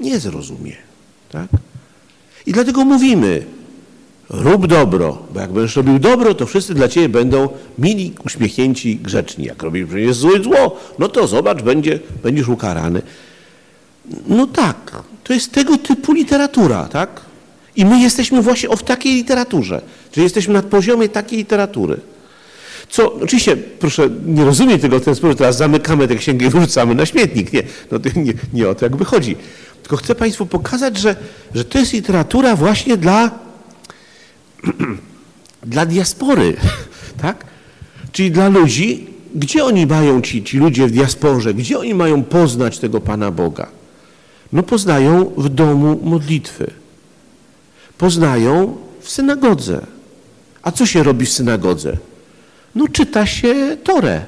nie zrozumie. Tak? I dlatego mówimy, rób dobro, bo jak będziesz robił dobro, to wszyscy dla ciebie będą mili, uśmiechnięci, grzeczni. Jak robisz przecież złe zło, no to zobacz, będzie, będziesz ukarany. No tak, to jest tego typu literatura, tak? I my jesteśmy właśnie w takiej literaturze, czyli jesteśmy na poziomie takiej literatury. Co, oczywiście, proszę nie rozumieć tego w ten sposób, teraz zamykamy tę księgę i wrzucamy na śmietnik. Nie, no to nie, nie o to jakby chodzi. Tylko chcę Państwu pokazać, że, że to jest literatura właśnie dla, dla diaspory, tak? Czyli dla ludzi, gdzie oni mają, ci, ci ludzie w diasporze, gdzie oni mają poznać tego Pana Boga? No poznają w domu modlitwy. Poznają w synagodze. A co się robi w synagodze? No czyta się Torę.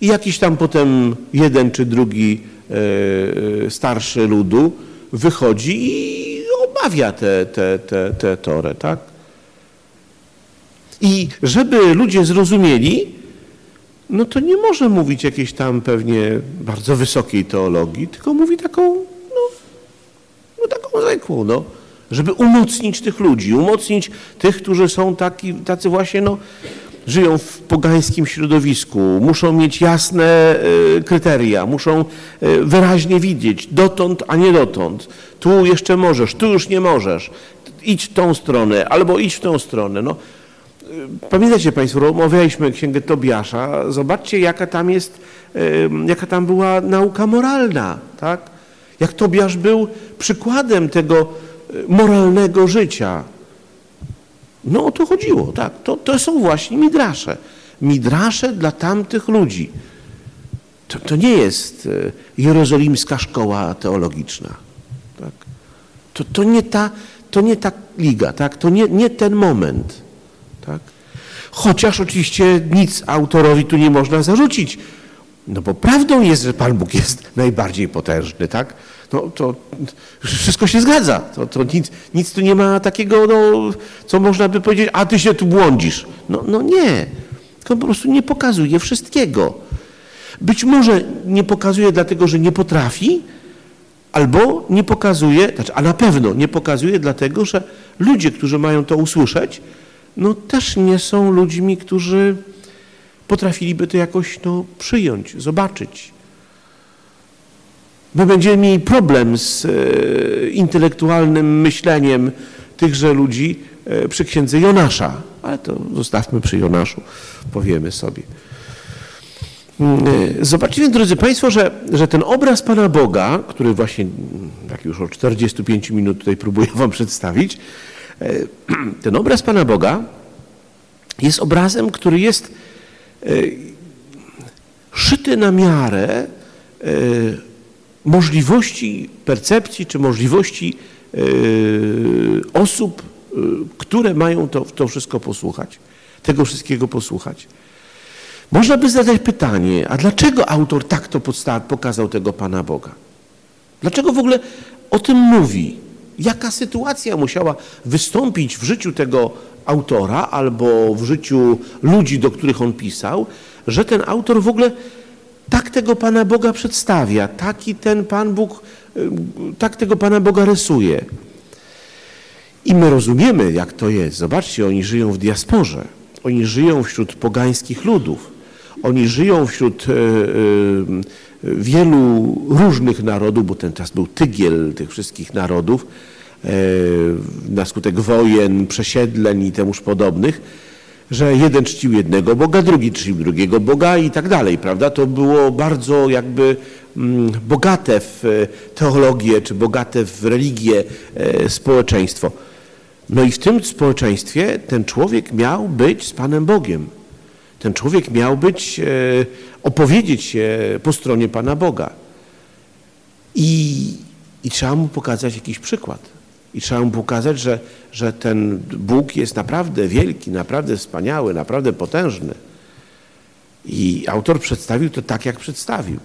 I jakiś tam potem jeden czy drugi E, e, starszy ludu wychodzi i obawia tę te, te, te torę, tak? I żeby ludzie zrozumieli, no to nie może mówić jakiejś tam pewnie bardzo wysokiej teologii, tylko mówi taką, no, no taką zwykłą, no, żeby umocnić tych ludzi, umocnić tych, którzy są taki, tacy właśnie, no, żyją w pogańskim środowisku, muszą mieć jasne e, kryteria, muszą e, wyraźnie widzieć dotąd, a nie dotąd. Tu jeszcze możesz, tu już nie możesz. Idź w tą stronę, albo idź w tą stronę. No, pamiętacie Państwo, omawialiśmy Księgę Tobiasza, zobaczcie jaka tam jest, jaka tam była nauka moralna, tak? Jak Tobiasz był przykładem tego moralnego życia. No o to chodziło, tak. To, to są właśnie midrasze. Midrasze dla tamtych ludzi. To, to nie jest e, jerozolimska szkoła teologiczna. Tak? To, to, nie ta, to nie ta liga, tak? to nie, nie ten moment. Chociaż oczywiście nic autorowi tu nie można zarzucić. No bo prawdą jest, że Pan Bóg jest najbardziej potężny, tak? no to wszystko się zgadza. To, to nic, nic tu nie ma takiego, no, co można by powiedzieć, a ty się tu błądzisz. No, no nie, tylko po prostu nie pokazuje wszystkiego. Być może nie pokazuje dlatego, że nie potrafi, albo nie pokazuje, znaczy, a na pewno nie pokazuje dlatego, że ludzie, którzy mają to usłyszeć, no też nie są ludźmi, którzy potrafiliby to jakoś no, przyjąć, zobaczyć. My będziemy mieli problem z e, intelektualnym myśleniem tychże ludzi e, przy księdze Jonasza, ale to zostawmy przy Jonaszu, powiemy sobie. Mm, e, zobaczcie więc, drodzy Państwo, że, że ten obraz Pana Boga, który właśnie, jak już od 45 minut tutaj próbuję Wam przedstawić, ten obraz Pana Boga jest obrazem, który jest e, szyty na miarę możliwości percepcji czy możliwości osób, które mają to, to wszystko posłuchać, tego wszystkiego posłuchać. Można by zadać pytanie, a dlaczego autor tak to pokazał tego Pana Boga? Dlaczego w ogóle o tym mówi? Jaka sytuacja musiała wystąpić w życiu tego autora albo w życiu ludzi, do których on pisał, że ten autor w ogóle tak tego Pana Boga przedstawia, taki ten Pan Bóg, tak tego Pana Boga rysuje. I my rozumiemy, jak to jest. Zobaczcie, oni żyją w diasporze. Oni żyją wśród pogańskich ludów. Oni żyją wśród e, e, wielu różnych narodów, bo ten czas był tygiel tych wszystkich narodów, e, na skutek wojen, przesiedleń i temuż podobnych, że jeden czcił jednego Boga, drugi czcił drugiego Boga i tak dalej, prawda? To było bardzo jakby mm, bogate w teologię, czy bogate w religię społeczeństwo. No i w tym społeczeństwie ten człowiek miał być z Panem Bogiem. Ten człowiek miał być, e, opowiedzieć się po stronie Pana Boga. I, I trzeba mu pokazać jakiś przykład. I trzeba mu pokazać, że, że ten Bóg jest naprawdę wielki, naprawdę wspaniały, naprawdę potężny. I autor przedstawił to tak, jak przedstawił.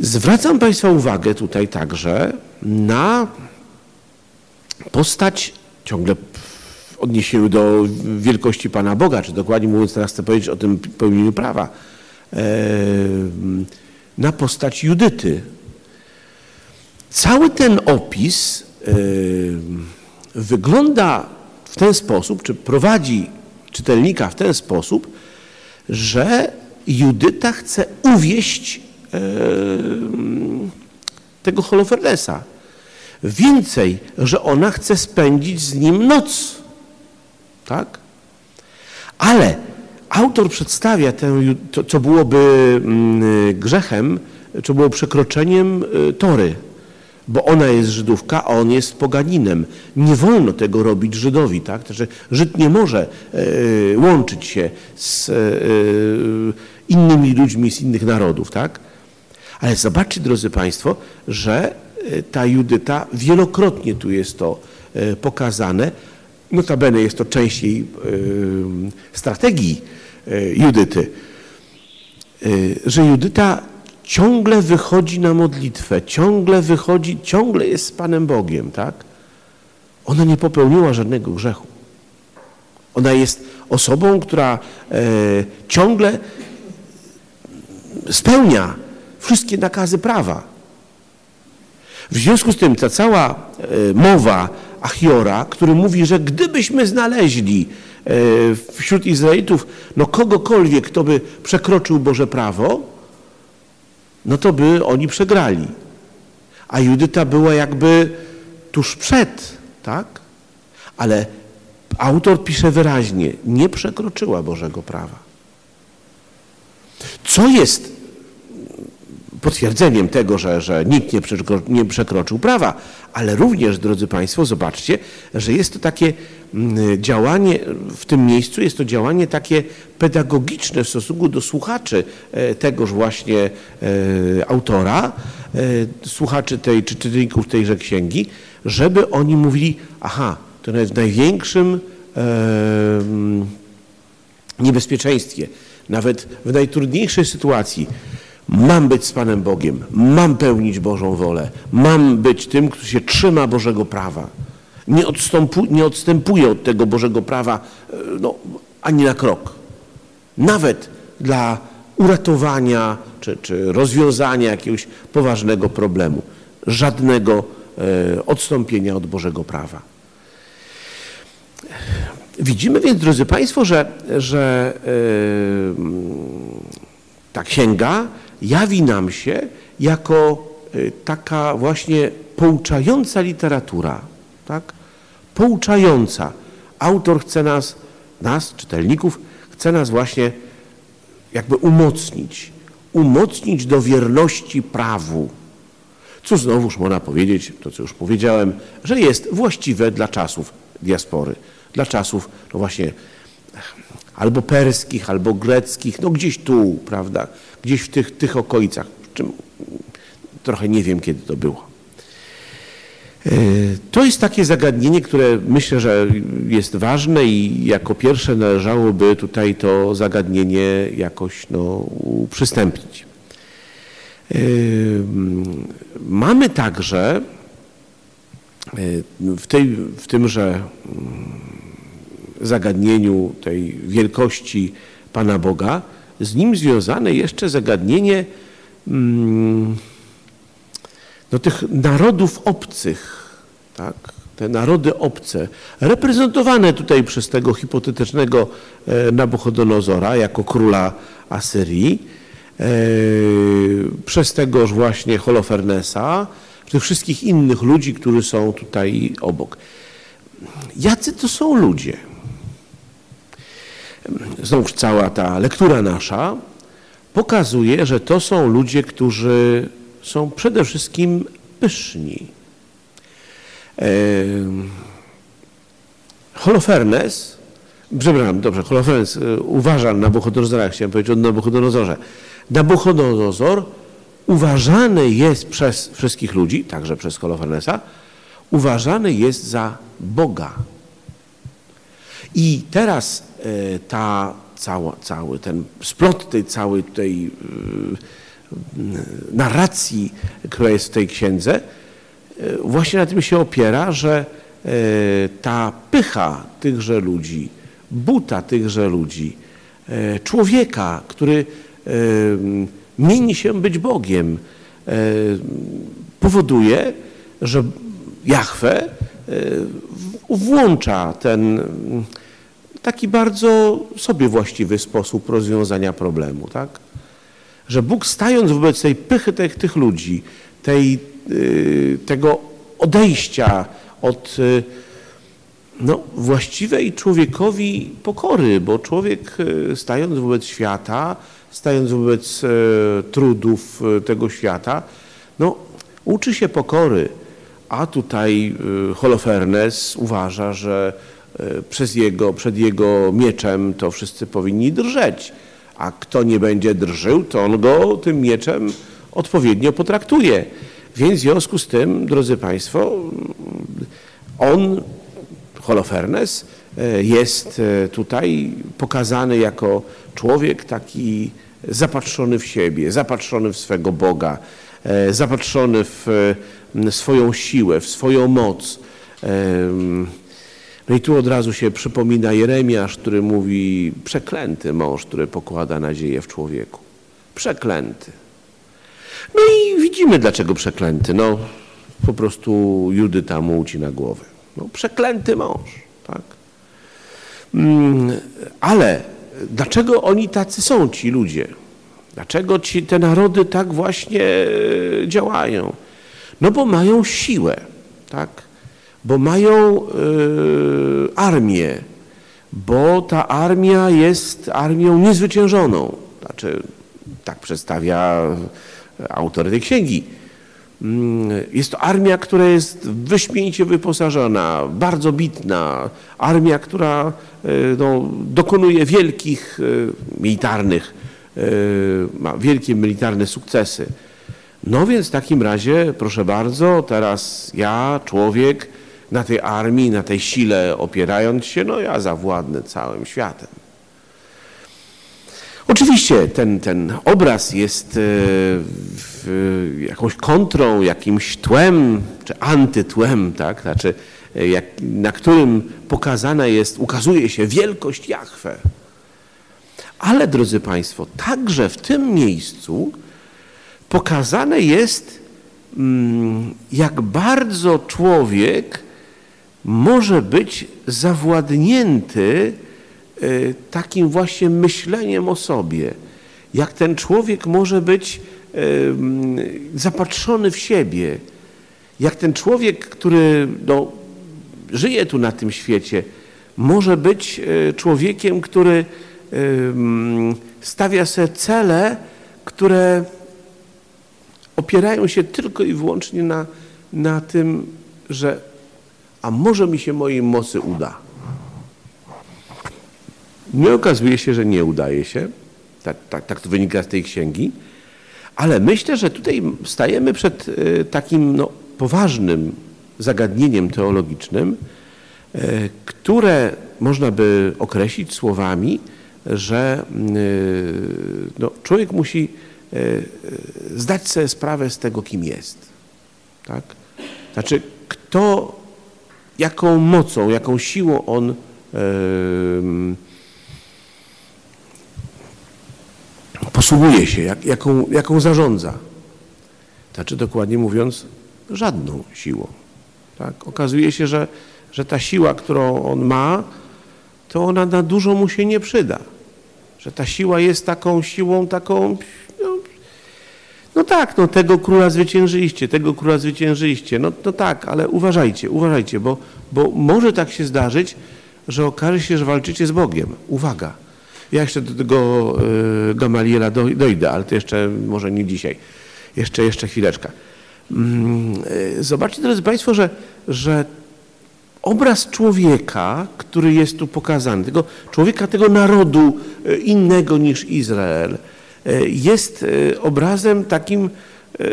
Zwracam Państwa uwagę tutaj także na postać ciągle odniesieniu do wielkości Pana Boga, czy dokładnie mówiąc, teraz chcę powiedzieć o tym pełnieniu prawa, e, na postać Judyty. Cały ten opis e, wygląda w ten sposób, czy prowadzi czytelnika w ten sposób, że Judyta chce uwieść e, tego Holofernesa. Więcej, że ona chce spędzić z nim noc. Tak? Ale autor przedstawia tę, to, co byłoby mm, grzechem, co było przekroczeniem y, tory, bo ona jest Żydówka, a on jest poganinem. Nie wolno tego robić Żydowi, tak? Znaczy, Żyd nie może y, łączyć się z y, innymi ludźmi z innych narodów, tak? Ale zobaczcie, drodzy Państwo, że ta Judyta, wielokrotnie tu jest to pokazane, Notabene jest to część jej strategii e, Judyty, e, że Judyta ciągle wychodzi na modlitwę, ciągle wychodzi, ciągle jest z Panem Bogiem, tak? Ona nie popełniła żadnego grzechu. Ona jest osobą, która e, ciągle spełnia wszystkie nakazy prawa. W związku z tym ta cała mowa Achiora, który mówi, że gdybyśmy znaleźli e, wśród Izraelitów no kogokolwiek, kto by przekroczył Boże prawo, no to by oni przegrali. A Judyta była jakby tuż przed, tak? Ale autor pisze wyraźnie, nie przekroczyła Bożego prawa. Co jest potwierdzeniem tego, że, że nikt nie, nie przekroczył prawa, ale również, drodzy Państwo, zobaczcie, że jest to takie mm, działanie w tym miejscu, jest to działanie takie pedagogiczne w stosunku do słuchaczy e, tegoż właśnie e, autora, e, słuchaczy tej, czy czytelników tejże księgi, żeby oni mówili, aha, to nawet w największym mm, niebezpieczeństwie, nawet w najtrudniejszej sytuacji, Mam być z Panem Bogiem, mam pełnić Bożą wolę, mam być tym, który się trzyma Bożego prawa. Nie, odstępu, nie odstępuję od tego Bożego prawa e, no, ani na krok. Nawet dla uratowania czy, czy rozwiązania jakiegoś poważnego problemu. Żadnego e, odstąpienia od Bożego prawa. Widzimy więc, drodzy Państwo, że, że ta księga jawi nam się jako taka właśnie pouczająca literatura, tak? pouczająca. Autor chce nas, nas, czytelników, chce nas właśnie jakby umocnić, umocnić do wierności prawu. Co znowuż można powiedzieć, to co już powiedziałem, że jest właściwe dla czasów diaspory, dla czasów, no właśnie, albo perskich, albo greckich, no gdzieś tu, prawda, gdzieś w tych, tych okolicach, czym trochę nie wiem, kiedy to było. E, to jest takie zagadnienie, które myślę, że jest ważne i jako pierwsze należałoby tutaj to zagadnienie jakoś no, przystępnić. E, mamy także e, w, tej, w tymże mm, zagadnieniu tej wielkości Pana Boga, z nim związane jeszcze zagadnienie mm, do tych narodów obcych, tak? te narody obce, reprezentowane tutaj przez tego hipotetycznego e, Nabuchodonozora jako króla Asyrii, e, przez tegoż właśnie Holofernesa, tych wszystkich innych ludzi, którzy są tutaj obok. Jacy to są ludzie? Znowuż cała ta lektura nasza pokazuje, że to są ludzie, którzy są przede wszystkim pyszni. Holofernes, przepraszam, dobrze, Holofernes e, uważa Nabuchodonozora, chciałem powiedzieć o Nabuchodonozorze. Nabuchodonozor uważany jest przez wszystkich ludzi, także przez Holofernesa, uważany jest za Boga. I teraz e, ta cała, cały ten splot tej całej tej narracji, która jest w tej księdze, e, właśnie na tym się opiera, że e, ta pycha tychże ludzi, buta tychże ludzi, e, człowieka, który mieni się być Bogiem, powoduje, że Jahwe włącza ten taki bardzo sobie właściwy sposób rozwiązania problemu. Tak? że Bóg stając wobec tej pychy tych, tych ludzi, tej, y, tego odejścia od y, no, właściwej człowiekowi pokory, bo człowiek y, stając wobec świata, stając wobec trudów tego świata, no, uczy się pokory. A tutaj Holofernes uważa, że przez jego, przed jego mieczem to wszyscy powinni drżeć a kto nie będzie drżył, to on go tym mieczem odpowiednio potraktuje. Więc w związku z tym, drodzy Państwo, on, Holofernes, e, jest e, tutaj pokazany jako człowiek taki zapatrzony w siebie, zapatrzony w swego Boga, e, zapatrzony w swoją siłę, w swoją moc. No i tu od razu się przypomina Jeremiasz, który mówi, przeklęty mąż, który pokłada nadzieję w człowieku. Przeklęty. No i widzimy, dlaczego przeklęty. No, po prostu Judyta mu ucina głowę. No, przeklęty mąż, tak? Mm, ale dlaczego oni tacy są, ci ludzie? Dlaczego ci, te narody tak właśnie e, działają? No bo mają siłę, tak? Bo mają y, armię, bo ta armia jest armią niezwyciężoną. Znaczy, tak przedstawia autor tej księgi. Mm, jest to armia, która jest wyśmienicie wyposażona, bardzo bitna. Armia, która y, no, dokonuje wielkich y, militarnych, ma wielkie militarne sukcesy. No więc w takim razie, proszę bardzo, teraz ja, człowiek, na tej armii, na tej sile opierając się, no ja zawładnę całym światem. Oczywiście ten, ten obraz jest e, jakąś kontrą, jakimś tłem, czy antytłem, tak? znaczy, e, jak, na którym pokazana jest, ukazuje się wielkość Jahwe. Ale drodzy Państwo, także w tym miejscu pokazane jest, mm, jak bardzo człowiek może być zawładnięty y, takim właśnie myśleniem o sobie. Jak ten człowiek może być mm, zapatrzony w siebie. Jak ten człowiek, który no, żyje tu na tym świecie, może być y, człowiekiem, który stawia sobie cele, które opierają się tylko i wyłącznie na, na tym, że a może mi się mojej mocy uda. Nie okazuje się, że nie udaje się. Tak, tak, tak to wynika z tej księgi. Ale myślę, że tutaj stajemy przed e, takim no, poważnym zagadnieniem teologicznym, e, które można by określić słowami, że e, no, człowiek musi zdać sobie sprawę z tego, kim jest. Tak? Znaczy, kto jaką mocą, jaką siłą on posługuje się, jak, jaką, jaką zarządza. Znaczy, dokładnie mówiąc, żadną siłą. Tak? Okazuje się, że, że ta siła, którą on ma, to ona na dużo mu się nie przyda. Że ta siła jest taką siłą, taką no tak, no tego króla zwyciężyliście, tego króla zwyciężyliście. No, no tak, ale uważajcie, uważajcie, bo, bo może tak się zdarzyć, że okaże się, że walczycie z Bogiem. Uwaga. Ja jeszcze do tego y, Gamaliela dojdę, ale to jeszcze może nie dzisiaj. Jeszcze, jeszcze chwileczkę. Mm, y, zobaczcie, drodzy Państwo, że, że obraz człowieka, który jest tu pokazany, tego człowieka, tego narodu y, innego niż Izrael, E, jest e, obrazem takim, e,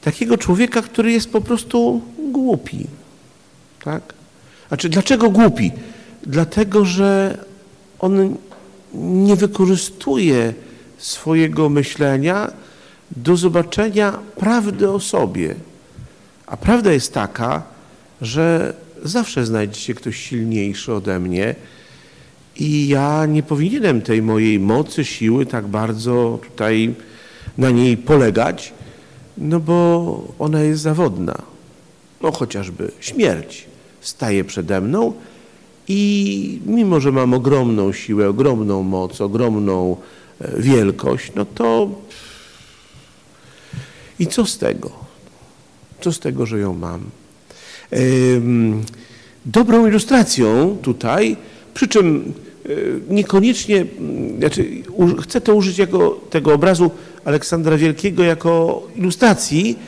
takiego człowieka, który jest po prostu głupi. Tak? Znaczy, dlaczego głupi? Dlatego, że on nie wykorzystuje swojego myślenia do zobaczenia prawdy o sobie. A prawda jest taka, że zawsze znajdzie się ktoś silniejszy ode mnie, i ja nie powinienem tej mojej mocy, siły tak bardzo tutaj na niej polegać, no bo ona jest zawodna. No chociażby śmierć staje przede mną i mimo, że mam ogromną siłę, ogromną moc, ogromną e, wielkość, no to i co z tego? Co z tego, że ją mam? Dobrą ilustracją tutaj, przy czym Y, niekoniecznie, mm, znaczy chcę to użyć jako tego obrazu Aleksandra Wielkiego jako ilustracji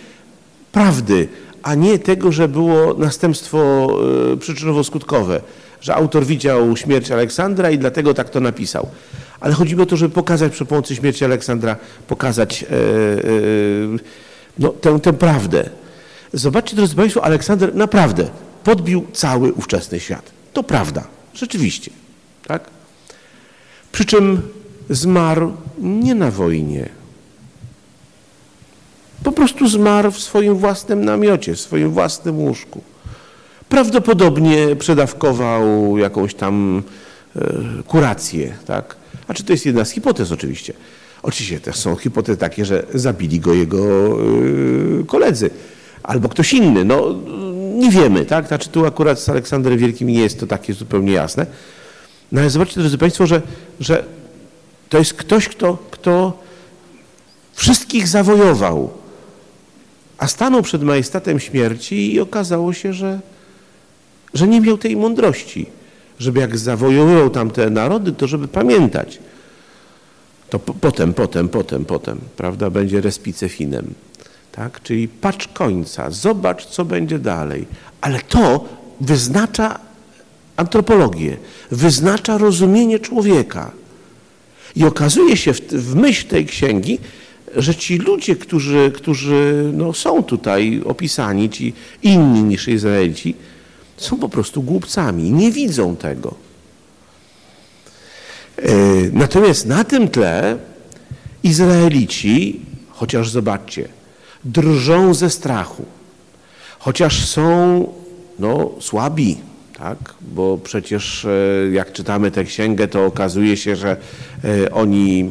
prawdy, a nie tego, że było następstwo y, przyczynowo-skutkowe, że autor widział śmierć Aleksandra i dlatego tak to napisał. Ale chodzi mi o to, żeby pokazać przy pomocy śmierci Aleksandra, pokazać e, e, no, tę, tę prawdę. Zobaczcie, drodzy Państwo, Aleksander naprawdę podbił cały ówczesny świat. To prawda, rzeczywiście. Tak? Przy czym zmarł nie na wojnie. Po prostu zmarł w swoim własnym namiocie, w swoim własnym łóżku. Prawdopodobnie przedawkował jakąś tam e, kurację, tak? A czy to jest jedna z hipotez oczywiście. Oczywiście też są hipotezy takie, że zabili go jego e, koledzy albo ktoś inny. No nie wiemy, tak? Znaczy tu akurat z Aleksandrem Wielkim nie jest to takie zupełnie jasne. No ale zobaczcie, drodzy Państwo, że, że to jest ktoś, kto, kto wszystkich zawojował, a stanął przed majestatem śmierci i okazało się, że, że nie miał tej mądrości, żeby jak zawojował tamte narody, to żeby pamiętać. To po, potem, potem, potem, potem, prawda, będzie respicefinem. Tak? Czyli patrz końca, zobacz, co będzie dalej. Ale to wyznacza antropologię, wyznacza rozumienie człowieka. I okazuje się w, w myśl tej księgi, że ci ludzie, którzy, którzy no, są tutaj opisani, ci inni niż Izraelici, są po prostu głupcami, nie widzą tego. E, natomiast na tym tle Izraelici, chociaż zobaczcie, drżą ze strachu, chociaż są no, słabi, tak? bo przecież e, jak czytamy tę księgę, to okazuje się, że e, oni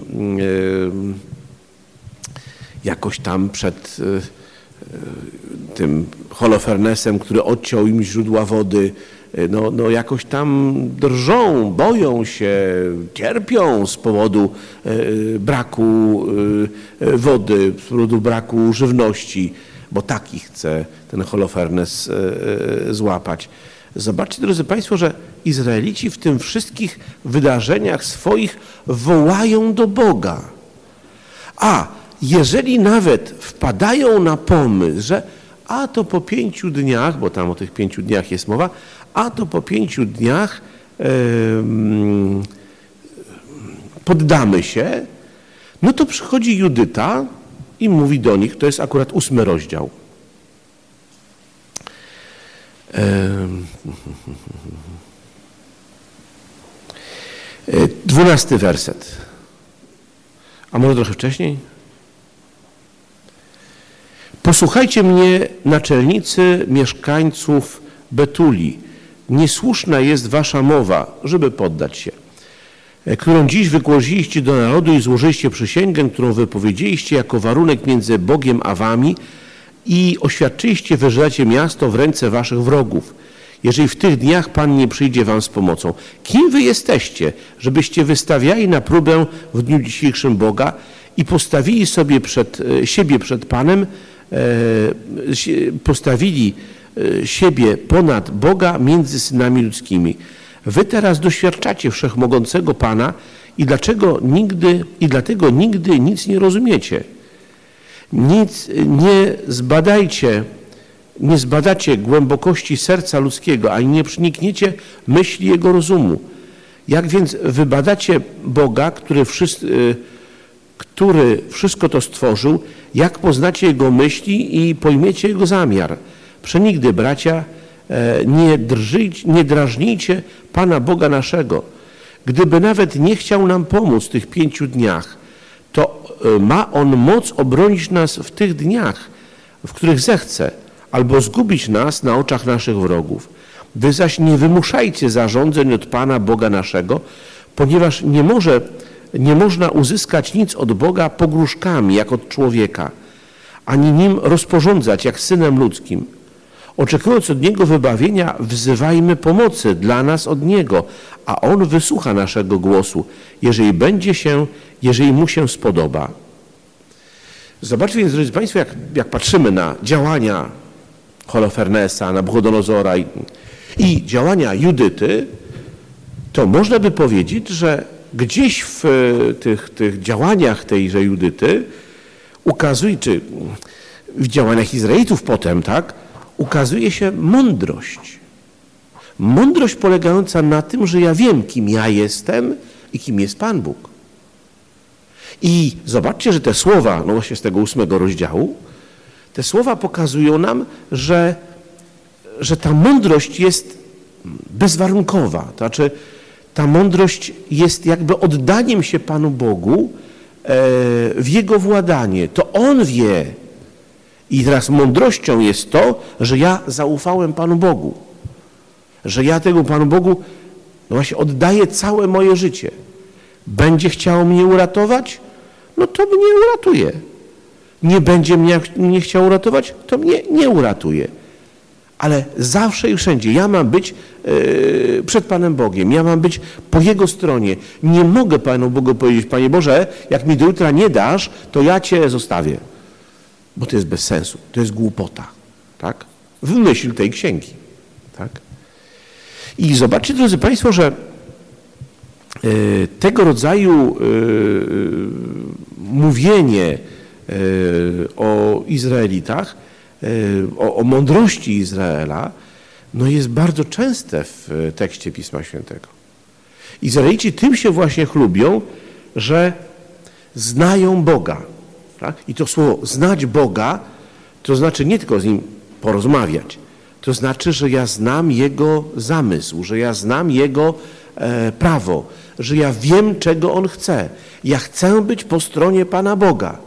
jakoś tam przed tym Holofernesem, który odciął im źródła wody, no, no jakoś tam drżą, boją się, cierpią z powodu braku wody, z powodu braku żywności bo taki chce ten Holofernes e, e, złapać. Zobaczcie, drodzy Państwo, że Izraelici w tym wszystkich wydarzeniach swoich wołają do Boga. A jeżeli nawet wpadają na pomysł, że a to po pięciu dniach, bo tam o tych pięciu dniach jest mowa, a to po pięciu dniach poddamy się, no to przychodzi Judyta, i mówi do nich, to jest akurat ósmy rozdział. Dwunasty werset. A może trochę wcześniej? Posłuchajcie mnie, naczelnicy mieszkańców Betuli. Niesłuszna jest wasza mowa, żeby poddać się. E, którą dziś wygłosiliście do narodu i złożyliście przysięgę, którą wypowiedzieliście jako warunek między Bogiem a wami i oświadczyliście, wyżeracie miasto w ręce waszych wrogów. Jeżeli w tych dniach Pan nie przyjdzie wam z pomocą, kim wy jesteście, żebyście wystawiali na próbę w dniu dzisiejszym Boga i postawili sobie przed, e, siebie przed Panem, e, postawili siebie ponad Boga między synami ludzkimi. Wy teraz doświadczacie wszechmogącego Pana i dlaczego nigdy i dlatego nigdy nic nie rozumiecie. Nic nie zbadajcie, nie zbadacie głębokości serca ludzkiego, ani nie przenikniecie myśli Jego rozumu. Jak więc wybadacie Boga, który, wszyscy, który wszystko to stworzył, jak poznacie Jego myśli i pojmiecie Jego zamiar? Przenigdy, bracia, E, nie, drżyć, nie drażnijcie Pana Boga naszego. Gdyby nawet nie chciał nam pomóc w tych pięciu dniach, to e, ma On moc obronić nas w tych dniach, w których zechce, albo zgubić nas na oczach naszych wrogów. Wy zaś nie wymuszajcie zarządzeń od Pana Boga naszego, ponieważ nie, może, nie można uzyskać nic od Boga pogróżkami, jak od człowieka, ani nim rozporządzać, jak synem ludzkim. Oczekując od Niego wybawienia, wzywajmy pomocy dla nas od Niego, a On wysłucha naszego głosu, jeżeli będzie się, jeżeli Mu się spodoba. Zobaczcie więc, drodzy Państwo, jak, jak patrzymy na działania Holofernesa, na Buchodonozora i, i działania Judyty, to można by powiedzieć, że gdzieś w tych, tych działaniach tejże Judyty ukazuje, czy w działaniach Izraelitów potem, tak, ukazuje się mądrość. Mądrość polegająca na tym, że ja wiem, kim ja jestem i kim jest Pan Bóg. I zobaczcie, że te słowa, no właśnie z tego ósmego rozdziału, te słowa pokazują nam, że, że ta mądrość jest bezwarunkowa. To znaczy, ta mądrość jest jakby oddaniem się Panu Bogu e, w Jego władanie. To On wie, i teraz mądrością jest to, że ja zaufałem Panu Bogu. Że ja tego Panu Bogu no właśnie oddaję całe moje życie. Będzie chciał mnie uratować? No to mnie uratuje. Nie będzie mnie, mnie chciał uratować? To mnie nie uratuje. Ale zawsze i wszędzie ja mam być yy, przed Panem Bogiem, ja mam być po Jego stronie. Nie mogę Panu Bogu powiedzieć, Panie Boże, jak mi do jutra nie dasz, to ja Cię zostawię bo to jest bez sensu, to jest głupota. Tak? W myśl tej księgi. Tak? I zobaczcie, drodzy Państwo, że e, tego rodzaju e, mówienie e, o Izraelitach, o, o mądrości Izraela, no jest bardzo częste w tekście Pisma Świętego. Izraelici tym się właśnie chlubią, że znają Boga. Tak? I to słowo znać Boga, to znaczy nie tylko z Nim porozmawiać, to znaczy, że ja znam Jego zamysł, że ja znam Jego e, prawo, że ja wiem, czego On chce. Ja chcę być po stronie Pana Boga.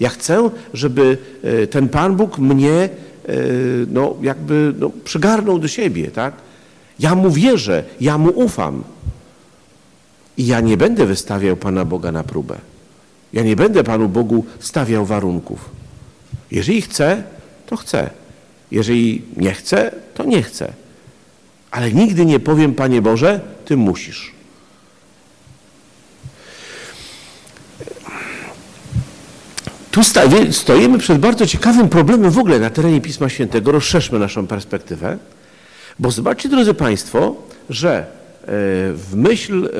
Ja chcę, żeby e, ten Pan Bóg mnie e, no, jakby no, przygarnął do siebie, tak? Ja mu wierzę, ja mu ufam. I ja nie będę wystawiał Pana Boga na próbę. Ja nie będę Panu Bogu stawiał warunków. Jeżeli chce, to chce. Jeżeli nie chce, to nie chce. Ale nigdy nie powiem, Panie Boże, Ty musisz. Tu stoimy przed bardzo ciekawym problemem w ogóle na terenie Pisma Świętego. Rozszerzmy naszą perspektywę. Bo zobaczcie, drodzy Państwo, że w myśl e,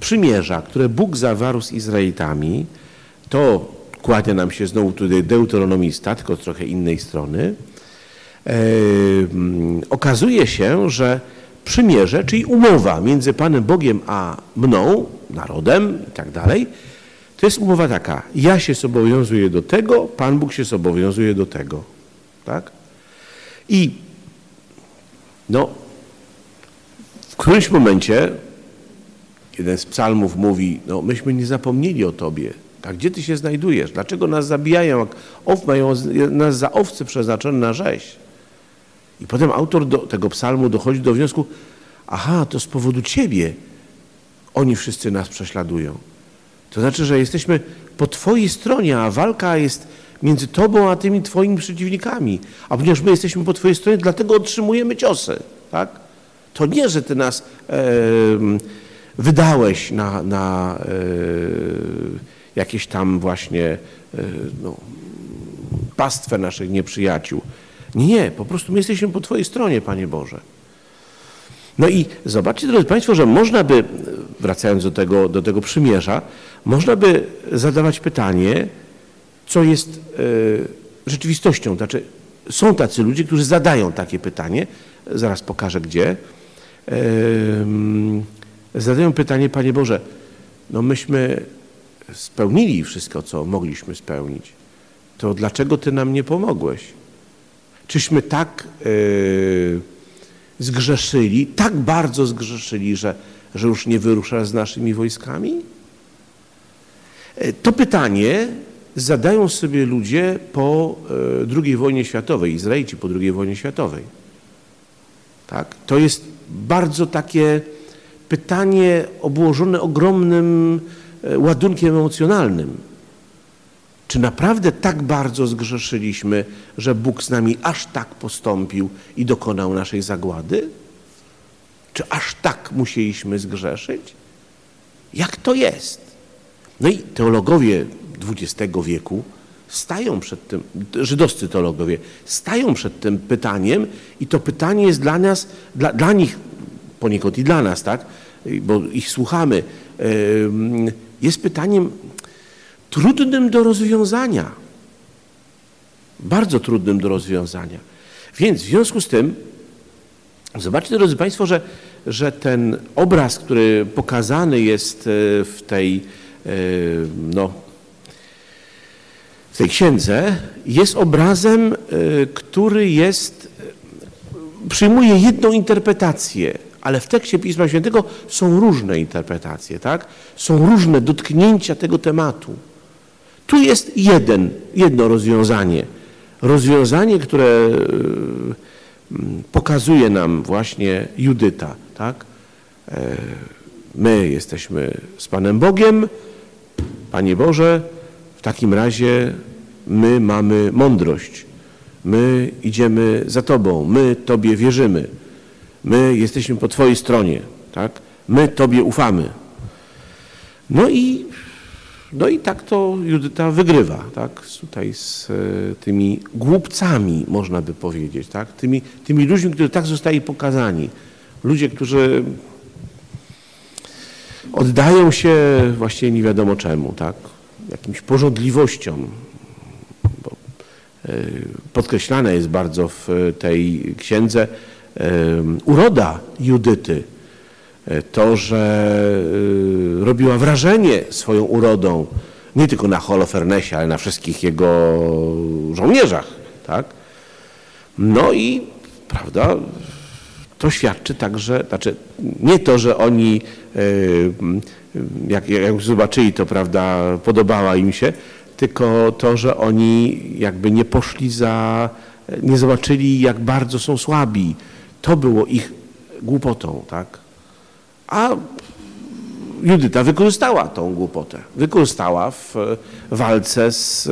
przymierza, które Bóg zawarł z Izraelitami, to kładzie nam się znowu tutaj deuteronomista, tylko z trochę innej strony, e, okazuje się, że przymierze, czyli umowa między Panem Bogiem a mną, narodem i tak dalej, to jest umowa taka, ja się zobowiązuję do tego, Pan Bóg się zobowiązuje do tego. Tak? I no, którymś momencie jeden z psalmów mówi, no myśmy nie zapomnieli o Tobie. A gdzie Ty się znajdujesz? Dlaczego nas zabijają, jak mają nas za owce przeznaczone na rzeź? I potem autor do, tego psalmu dochodzi do wniosku, aha, to z powodu Ciebie oni wszyscy nas prześladują. To znaczy, że jesteśmy po Twojej stronie, a walka jest między Tobą a tymi Twoimi przeciwnikami. A ponieważ my jesteśmy po Twojej stronie, dlatego otrzymujemy ciosy. Tak? To nie, że Ty nas e, wydałeś na, na e, jakieś tam właśnie e, no, pastwę naszych nieprzyjaciół. Nie, po prostu my jesteśmy po Twojej stronie, Panie Boże. No i zobaczcie, drodzy Państwo, że można by, wracając do tego, do tego przymierza, można by zadawać pytanie, co jest e, rzeczywistością. Znaczy, są tacy ludzie, którzy zadają takie pytanie, zaraz pokażę gdzie. E, zadają pytanie, Panie Boże, no myśmy spełnili wszystko, co mogliśmy spełnić. To dlaczego Ty nam nie pomogłeś? Czyśmy tak yy, zgrzeszyli, tak bardzo zgrzeszyli, że, że już nie wyruszasz z naszymi wojskami? To pytanie zadają sobie ludzie po e, II wojnie światowej, Izraelici po II wojnie światowej. Tak? To jest bardzo takie pytanie obłożone ogromnym e, ładunkiem emocjonalnym. Czy naprawdę tak bardzo zgrzeszyliśmy, że Bóg z nami aż tak postąpił i dokonał naszej zagłady? Czy aż tak musieliśmy zgrzeszyć? Jak to jest? No i teologowie XX wieku stają przed tym, żydowscy teologowie, stają przed tym pytaniem i to pytanie jest dla nas, dla, dla nich poniekąd i dla nas, tak, bo ich słuchamy, jest pytaniem trudnym do rozwiązania. Bardzo trudnym do rozwiązania. Więc w związku z tym, zobaczcie drodzy Państwo, że, że ten obraz, który pokazany jest e, w tej, e, no, w tej księdze, jest obrazem, e, który jest, przyjmuje jedną interpretację, ale w tekście Pisma Świętego są różne interpretacje, tak? Są różne dotknięcia tego tematu. Tu jest jeden, jedno rozwiązanie. Rozwiązanie, które e, pokazuje nam właśnie Judyta. Tak? E, my jesteśmy z Panem Bogiem. Panie Boże, w takim razie my mamy mądrość. My idziemy za Tobą. My Tobie wierzymy. My jesteśmy po Twojej stronie. Tak? My Tobie ufamy. No i no i tak to Judyta wygrywa, tak? Tutaj z e, tymi głupcami, można by powiedzieć, tak? Tymi, tymi ludźmi, którzy tak zostali pokazani. Ludzie, którzy oddają się właściwie nie wiadomo czemu, tak? Jakimś porządliwościom. Bo e, podkreślane jest bardzo w tej księdze e, uroda Judyty E, to, że e, robiła wrażenie swoją urodą nie tylko na Holofernesie, ale na wszystkich jego żołnierzach. Tak? No i prawda, to świadczy także, znaczy nie to, że oni e, jak, jak zobaczyli to, prawda, podobała im się, tylko to, że oni jakby nie poszli za, nie zobaczyli jak bardzo są słabi. To było ich głupotą, tak? A Judyta wykorzystała tą głupotę. Wykorzystała w walce z,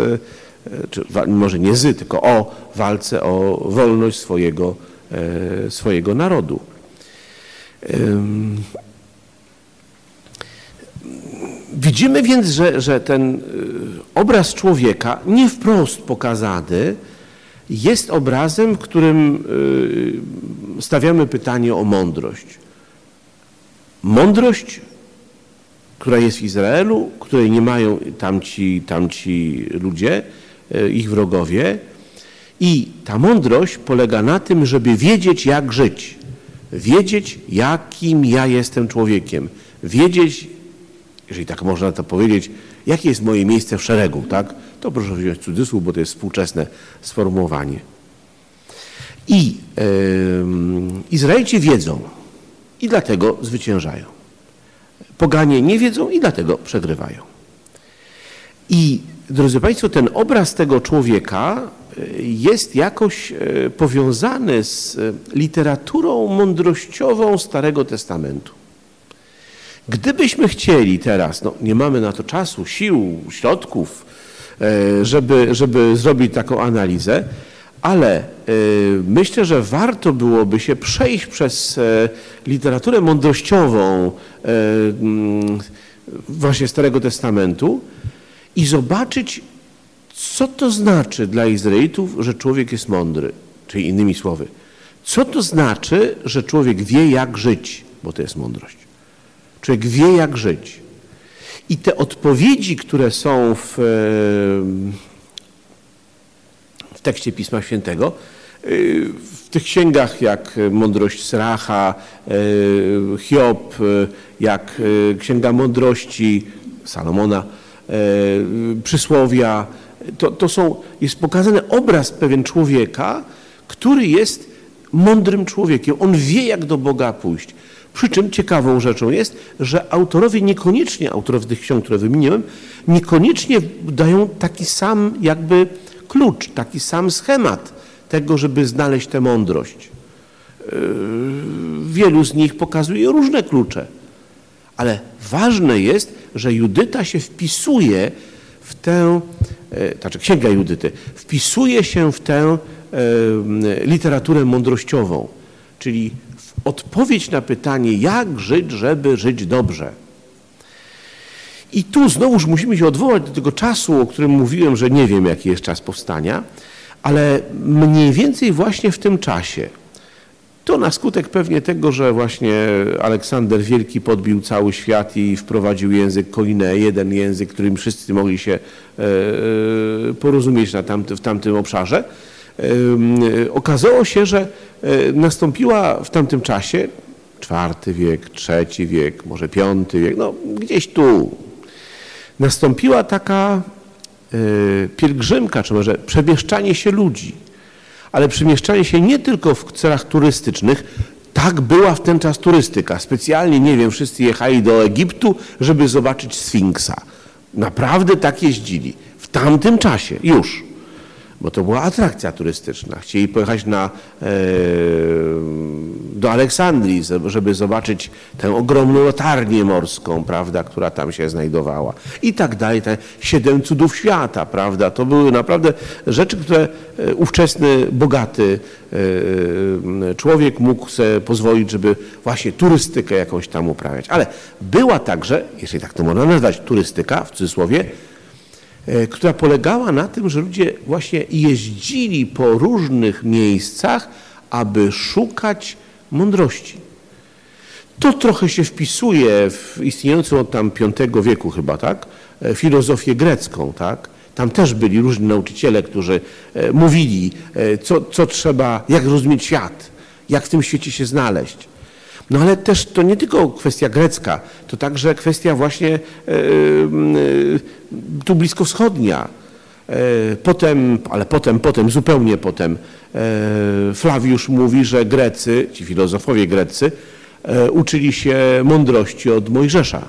czy może nie z, tylko o walce o wolność swojego, swojego narodu. Widzimy więc, że, że ten y, obraz człowieka, nie wprost pokazany, jest obrazem, w którym y, stawiamy pytanie o mądrość. Mądrość, która jest w Izraelu, której nie mają tamci, tamci ludzie, ich wrogowie. I ta mądrość polega na tym, żeby wiedzieć, jak żyć. Wiedzieć, jakim ja jestem człowiekiem. Wiedzieć, jeżeli tak można to powiedzieć, jakie jest moje miejsce w szeregu, tak? To proszę wziąć cudzysłów, bo to jest współczesne sformułowanie. I yy, Izraelici wiedzą i dlatego zwyciężają. Poganie nie wiedzą i dlatego przegrywają. I drodzy Państwo, ten obraz tego człowieka jest jakoś e, powiązany z literaturą mądrościową Starego Testamentu. Gdybyśmy chcieli teraz, no nie mamy na to czasu, sił, środków, e, żeby, żeby zrobić taką analizę, ale e, myślę, że warto byłoby się przejść przez e, literaturę mądrościową właśnie Starego Testamentu i zobaczyć, co to znaczy dla Izraelitów, że człowiek jest mądry, czyli innymi słowy, co to znaczy, że człowiek wie, jak żyć, bo to jest mądrość. Człowiek wie, jak żyć. I te odpowiedzi, które są w, w tekście Pisma Świętego, y, w tych księgach jak Mądrość Sracha, y, Hiob, jak Księga Mądrości Salomona, Przysłowia, to, to są, jest pokazany obraz pewien człowieka, który jest mądrym człowiekiem. On wie, jak do Boga pójść. Przy czym ciekawą rzeczą jest, że autorowie niekoniecznie, autorowie tych ksiąg, które wymieniłem, niekoniecznie dają taki sam jakby klucz, taki sam schemat tego, żeby znaleźć tę mądrość. Yy, wielu z nich pokazuje różne klucze, ale ważne jest, że Judyta się wpisuje w tę, e, znaczy księga Judyty, wpisuje się w tę e, literaturę mądrościową, czyli odpowiedź na pytanie, jak żyć, żeby żyć dobrze. I tu znowuż musimy się odwołać do tego czasu, o którym mówiłem, że nie wiem, jaki jest czas powstania, ale mniej więcej właśnie w tym czasie. To na skutek pewnie tego, że właśnie Aleksander Wielki podbił cały świat i wprowadził język Koine, jeden język, którym wszyscy mogli się e, e, porozumieć na tamty, w tamtym obszarze. Okazało się, że e, nastąpiła w tamtym czasie, czwarty wiek, trzeci wiek, może piąty wiek, no gdzieś tu, nastąpiła taka e, pielgrzymka, czy może przemieszczanie się ludzi, ale przemieszczanie się nie tylko w celach turystycznych, tak była w ten czas turystyka. Specjalnie, nie wiem, wszyscy jechali do Egiptu, żeby zobaczyć Sfinksa. Naprawdę tak jeździli. W tamtym czasie już bo to była atrakcja turystyczna. Chcieli pojechać na, e, do Aleksandrii, żeby zobaczyć tę ogromną latarnię morską, prawda, która tam się znajdowała i tak dalej. Te siedem cudów świata, prawda. To były naprawdę rzeczy, które e, ówczesny, bogaty e, człowiek mógł sobie pozwolić, żeby właśnie turystykę jakąś tam uprawiać. Ale była także, jeżeli tak to można nazwać, turystyka w cudzysłowie, która polegała na tym, że ludzie właśnie jeździli po różnych miejscach, aby szukać mądrości. To trochę się wpisuje w istniejącą od tam V wieku chyba, tak? E, filozofię grecką, tak? Tam też byli różni nauczyciele, którzy e, mówili, co, co trzeba, jak rozumieć świat, jak w tym świecie się znaleźć. No ale też to nie tylko kwestia grecka, to także kwestia właśnie e, e, tu bliskowschodnia. E, potem, ale potem, potem, zupełnie potem Flawiusz mówi, że Grecy, ci filozofowie greccy, uczyli się mądrości od Mojżesza.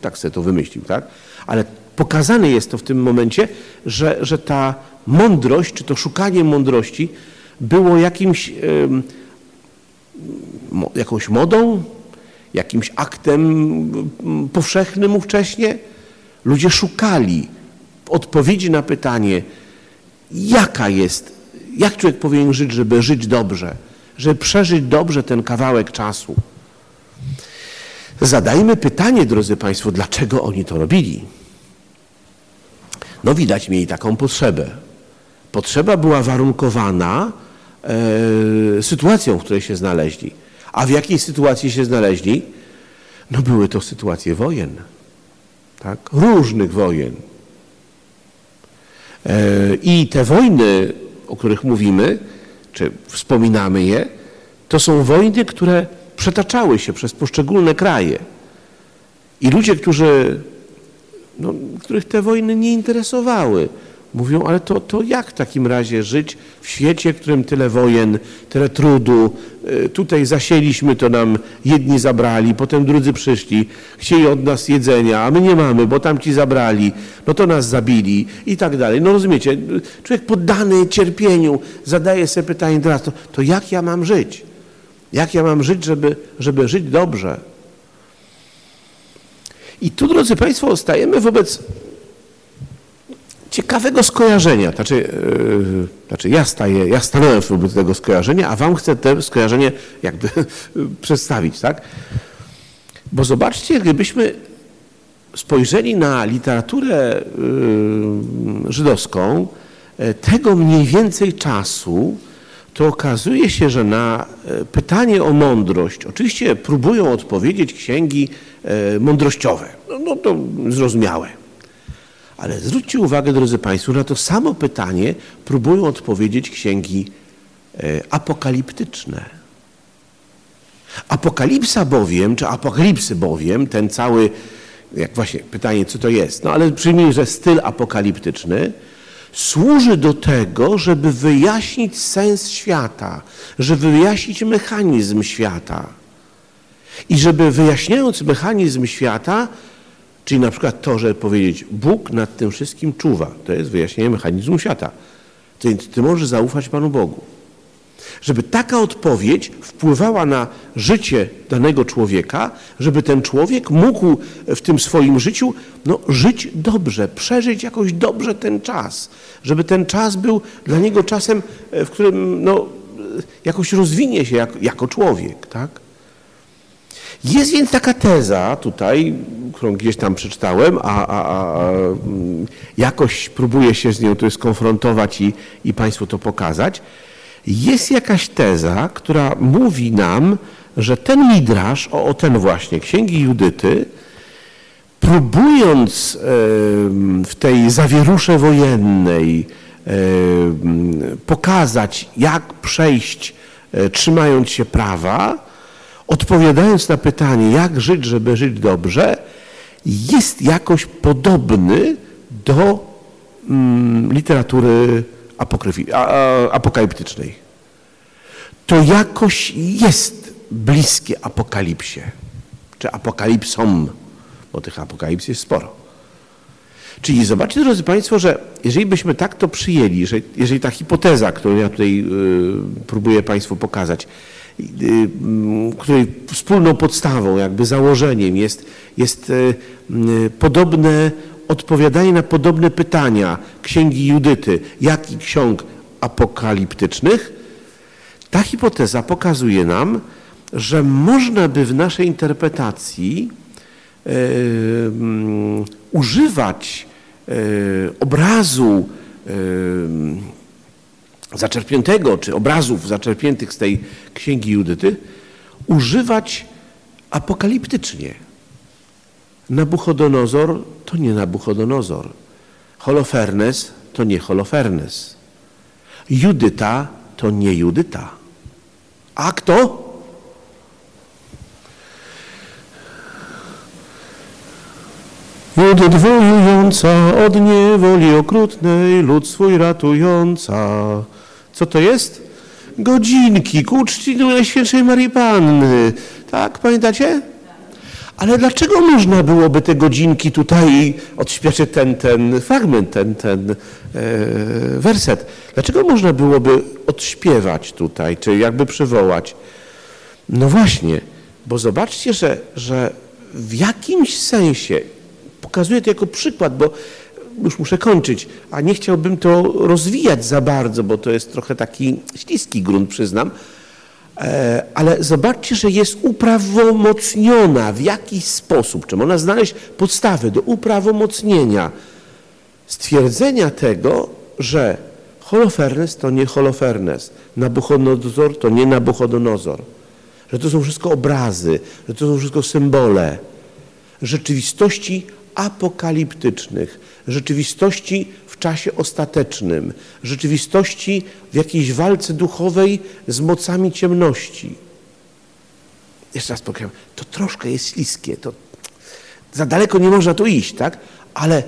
Tak sobie to wymyślił, tak? Ale pokazane jest to w tym momencie, że, że ta mądrość, czy to szukanie mądrości było jakimś jakąś modą, jakimś aktem mm, powszechnym ówcześnie. Ludzie szukali odpowiedzi na pytanie, jaka jest, jak człowiek powinien żyć, żeby żyć dobrze, żeby przeżyć dobrze ten kawałek czasu. Zadajmy pytanie, drodzy Państwo, dlaczego oni to robili? No widać mieli taką potrzebę. Potrzeba była warunkowana e, sytuacją, w której się znaleźli. A w jakiej sytuacji się znaleźli? No były to sytuacje wojen. Tak? Różnych wojen. E, I te wojny, o których mówimy, czy wspominamy je, to są wojny, które przetaczały się przez poszczególne kraje. I ludzie, którzy, no, których te wojny nie interesowały, mówią, ale to, to jak w takim razie żyć w świecie, w którym tyle wojen, tyle trudu, y, tutaj zasieliśmy, to nam jedni zabrali, potem drudzy przyszli, chcieli od nas jedzenia, a my nie mamy, bo tamci zabrali, no to nas zabili i tak dalej. No rozumiecie, człowiek poddany cierpieniu zadaje sobie pytanie teraz, to, to jak ja mam żyć? Jak ja mam żyć, żeby, żeby żyć dobrze? I tu, drodzy Państwo, stajemy wobec ciekawego skojarzenia. Znaczy, yy, znaczy ja, staję, ja stanąłem wobec tego skojarzenia, a wam chcę to skojarzenie jakby przedstawić, tak? Bo zobaczcie, gdybyśmy spojrzeli na literaturę yy, żydowską yy, tego mniej więcej czasu, to okazuje się, że na e, pytanie o mądrość oczywiście próbują odpowiedzieć księgi e, mądrościowe. No, no to zrozumiałe. Ale zwróćcie uwagę, drodzy Państwo, na to samo pytanie próbują odpowiedzieć księgi e, apokaliptyczne. Apokalipsa bowiem, czy apokalipsy bowiem, ten cały, jak właśnie pytanie, co to jest, no ale przyjmijmy, że styl apokaliptyczny, służy do tego, żeby wyjaśnić sens świata, żeby wyjaśnić mechanizm świata. I żeby wyjaśniając mechanizm świata, czyli na przykład to, że powiedzieć Bóg nad tym wszystkim czuwa, to jest wyjaśnienie mechanizmu świata. Więc ty możesz zaufać Panu Bogu żeby taka odpowiedź wpływała na życie danego człowieka, żeby ten człowiek mógł w tym swoim życiu no, żyć dobrze, przeżyć jakoś dobrze ten czas, żeby ten czas był dla niego czasem, w którym no, jakoś rozwinie się jako, jako człowiek. Tak? Jest więc taka teza tutaj, którą gdzieś tam przeczytałem, a, a, a jakoś próbuję się z nią tu skonfrontować i, i Państwu to pokazać, jest jakaś teza, która mówi nam, że ten midrasz, o, o ten właśnie, Księgi Judyty, próbując w tej zawierusze wojennej pokazać, jak przejść, e, trzymając się prawa, odpowiadając na pytanie, jak żyć, żeby żyć dobrze, jest jakoś podobny do mm, literatury apokaliptycznej. To jakoś jest bliskie apokalipsie, czy apokalipsom, bo tych apokalips jest sporo. Czyli zobaczcie, drodzy Państwo, że jeżeli byśmy tak to przyjęli, że jeżeli ta hipoteza, którą ja tutaj y, próbuję Państwu pokazać, której wspólną podstawą, jakby założeniem jest, jest y, y, podobne odpowiadanie na podobne pytania księgi Judyty, jak i ksiąg apokaliptycznych, ta hipoteza pokazuje nam, że można by w naszej interpretacji yy, używać yy, obrazu yy, zaczerpniętego, czy obrazów zaczerpniętych z tej księgi Judyty, używać apokaliptycznie. Nabuchodonozor to nie Nabuchodonozor. Holofernes to nie Holofernes. Judyta to nie Judyta. A kto? Judyt wojująca od niewoli okrutnej, lud swój ratująca. Co to jest? Godzinki ku uczci Najświętszej Marii Panny. Tak, pamiętacie? Ale dlaczego można byłoby te godzinki tutaj, odśpieszę ten, ten fragment, ten, ten e, werset, dlaczego można byłoby odśpiewać tutaj, czy jakby przywołać? No właśnie, bo zobaczcie, że, że w jakimś sensie, pokazuję to jako przykład, bo już muszę kończyć, a nie chciałbym to rozwijać za bardzo, bo to jest trochę taki śliski grunt, przyznam, e, ale zobaczcie, że jest uprawomocniona. W jakiś sposób, czy można znaleźć podstawy do uprawomocnienia? Stwierdzenia tego, że Holofernes to nie Holofernes, Nabuchodonozor to nie Nabuchodonozor, że to są wszystko obrazy, że to są wszystko symbole. Rzeczywistości apokaliptycznych, rzeczywistości w czasie ostatecznym, rzeczywistości w jakiejś walce duchowej z mocami ciemności. Jeszcze raz powiem, to troszkę jest śliskie, to za daleko nie można tu iść, tak? Ale,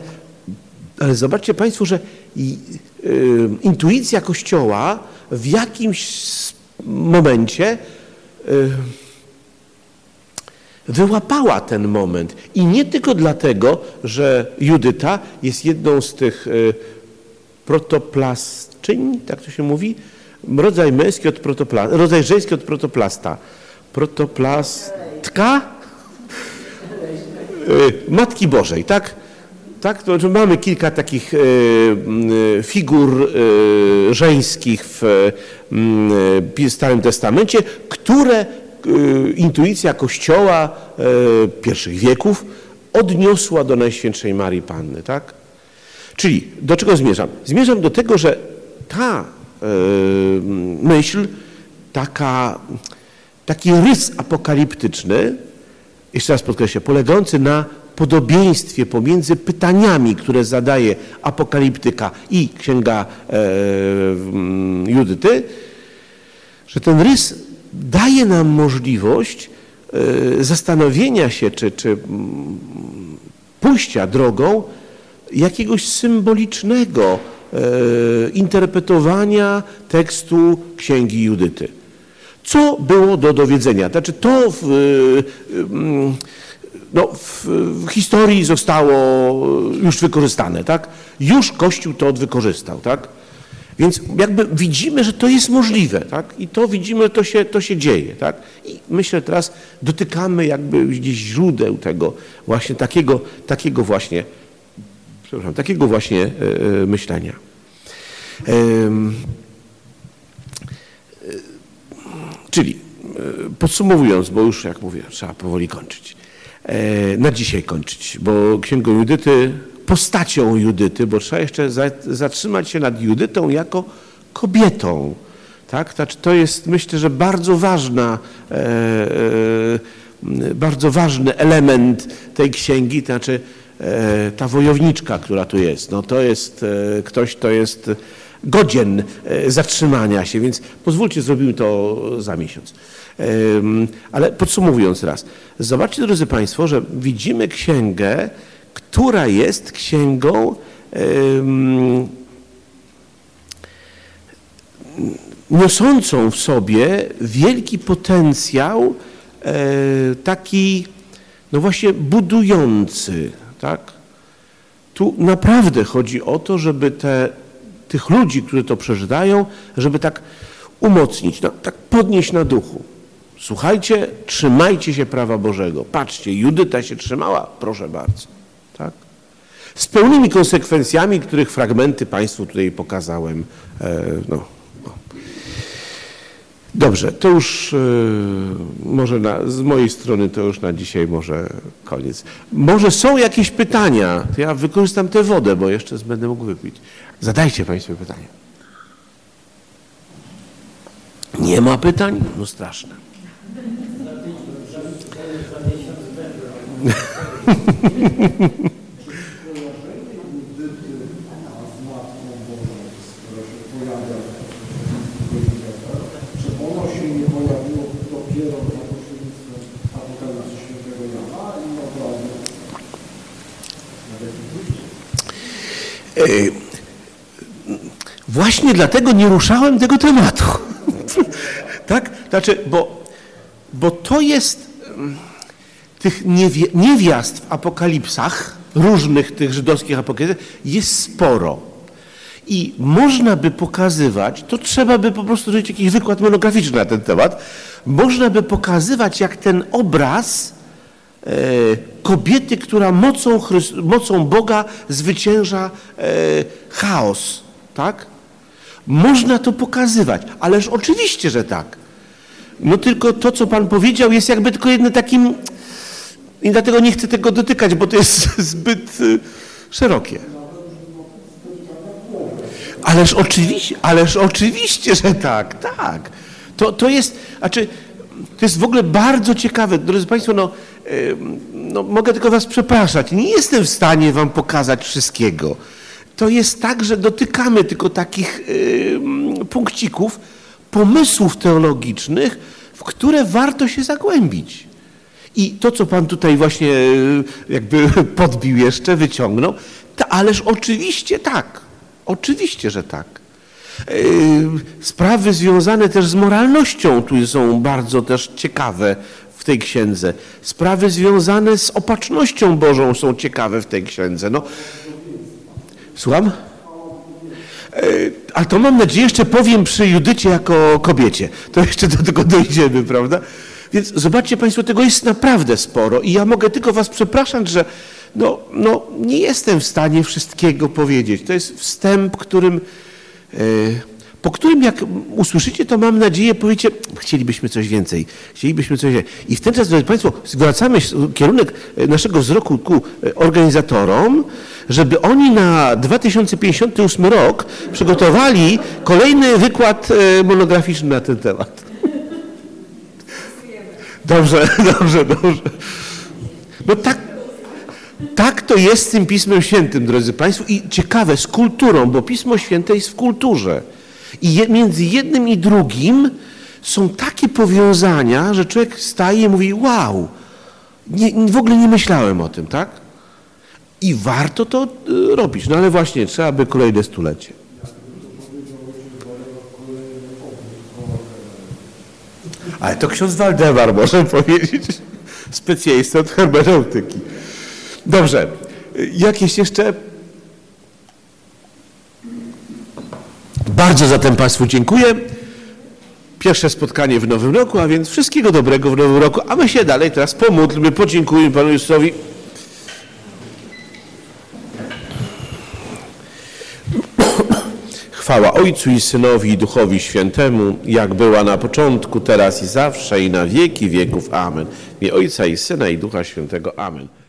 ale zobaczcie Państwo, że i, y, intuicja Kościoła w jakimś momencie y, wyłapała ten moment. I nie tylko dlatego, że Judyta jest jedną z tych y, protoplasczyń, tak to się mówi, rodzaj męski od protoplasta, rodzaj żeński od protoplasta. Protoplastka y, Matki Bożej, tak? Tak, to znaczy mamy kilka takich y, figur żeńskich w Starym Testamencie, które intuicja Kościoła y, pierwszych wieków odniosła do Najświętszej Marii Panny, tak? Czyli do czego zmierzam? Zmierzam do tego, że ta y, myśl, taka, taki rys apokaliptyczny, jeszcze raz podkreślę, polegający na podobieństwie pomiędzy pytaniami, które zadaje apokaliptyka i księga e, Judyty, że ten rys daje nam możliwość e, zastanowienia się, czy, czy mm, pójścia drogą jakiegoś symbolicznego e, interpretowania tekstu Księgi Judyty. Co było do dowiedzenia? Znaczy to w, e, no, w, historii zostało już wykorzystane, tak? Już Kościół to wykorzystał, tak? Więc jakby widzimy, że to jest możliwe, tak? I to widzimy, że to się, to się dzieje, tak? I myślę teraz dotykamy jakby gdzieś źródeł tego właśnie takiego, takiego właśnie, przepraszam, takiego właśnie e, e myślenia. E, czyli podsumowując, bo już jak mówię, trzeba powoli kończyć. Na dzisiaj kończyć, bo Księgą Judyty postacią Judyty, bo trzeba jeszcze zatrzymać się nad Judytą jako kobietą. Tak? Znaczy, to jest myślę, że bardzo ważna, e, e, bardzo ważny element tej księgi, to znaczy e, ta wojowniczka, która tu jest. No, to jest ktoś, kto jest godzien zatrzymania się, więc pozwólcie, zrobimy to za miesiąc. Ale podsumowując raz, zobaczcie drodzy Państwo, że widzimy księgę, która jest księgą niosącą w sobie wielki potencjał e, taki, no właśnie budujący, tak? Tu naprawdę chodzi o to, żeby te, tych ludzi, którzy to przeżywają, żeby tak umocnić, no, tak podnieść na duchu. Słuchajcie, trzymajcie się prawa Bożego. Patrzcie, Judyta się trzymała, proszę bardzo? Z pełnymi konsekwencjami, których fragmenty Państwu tutaj pokazałem. E, no, no. Dobrze, to już e, może na, z mojej strony to już na dzisiaj może koniec. Może są jakieś pytania, to ja wykorzystam tę wodę, bo jeszcze będę mógł wypić. Zadajcie Państwo pytania. Nie ma pytań? No straszne. E, właśnie dlatego nie ruszałem tego tematu. tak? Znaczy, bo, bo to jest mm, tych niewiast w apokalipsach, różnych tych żydowskich apokalipsach, jest sporo. I można by pokazywać, to trzeba by po prostu zrobić jakiś wykład monograficzny na ten temat, można by pokazywać, jak ten obraz e, kobiety, która mocą, mocą Boga zwycięża e, chaos, tak? Można to pokazywać, ależ oczywiście, że tak. No tylko to, co Pan powiedział, jest jakby tylko jednym takim, i dlatego nie chcę tego dotykać, bo to jest zbyt y, szerokie. Ależ oczywiście, ależ oczywiście, że tak, tak. To, to jest, znaczy, to jest w ogóle bardzo ciekawe. Drodzy Państwo, no, no, mogę tylko Was przepraszać. Nie jestem w stanie Wam pokazać wszystkiego. To jest tak, że dotykamy tylko takich y, punkcików, pomysłów teologicznych, w które warto się zagłębić. I to, co Pan tutaj właśnie y, jakby podbił jeszcze, wyciągnął, to, ależ oczywiście tak. Oczywiście, że tak. Yy, Sprawy związane też z moralnością tu są bardzo też ciekawe w tej księdze. Sprawy związane z opatrznością Bożą są ciekawe w tej księdze. No, słucham? Yy, Ale to mam nadzieję jeszcze powiem przy Judycie jako kobiecie. To jeszcze do tego dojdziemy, prawda? Więc zobaczcie Państwo, tego jest naprawdę sporo i ja mogę tylko Was przepraszać, że no, no, nie jestem w stanie wszystkiego powiedzieć. To jest wstęp, którym, po którym jak usłyszycie, to mam nadzieję, powiecie, chcielibyśmy coś więcej, chcielibyśmy coś więcej. I w ten czas, drodzy Państwo, zwracamy kierunek e, naszego wzroku ku e, organizatorom, żeby oni na 2058 rok przygotowali kolejny wykład e, monograficzny na ten temat. Dobrze, dobrze, dobrze. No tak, tak to jest z tym Pismem Świętym, drodzy Państwo. I ciekawe, z kulturą, bo Pismo Święte jest w kulturze. I je, między jednym i drugim są takie powiązania, że człowiek staje i mówi, wow, nie, w ogóle nie myślałem o tym, tak? I warto to y, robić. No ale właśnie, trzeba by kolejne stulecie. Ale to ksiądz Waldemar może powiedzieć, specjalista od hermeneutyki. Dobrze, jakieś jeszcze? Bardzo zatem Państwu dziękuję. Pierwsze spotkanie w nowym roku, a więc wszystkiego dobrego w nowym roku, a my się dalej teraz pomódlmy, podziękujmy Panu Jezusowi. Chwała Ojcu i Synowi i Duchowi Świętemu, jak była na początku, teraz i zawsze i na wieki wieków. Amen. W Ojca i Syna i Ducha Świętego. Amen.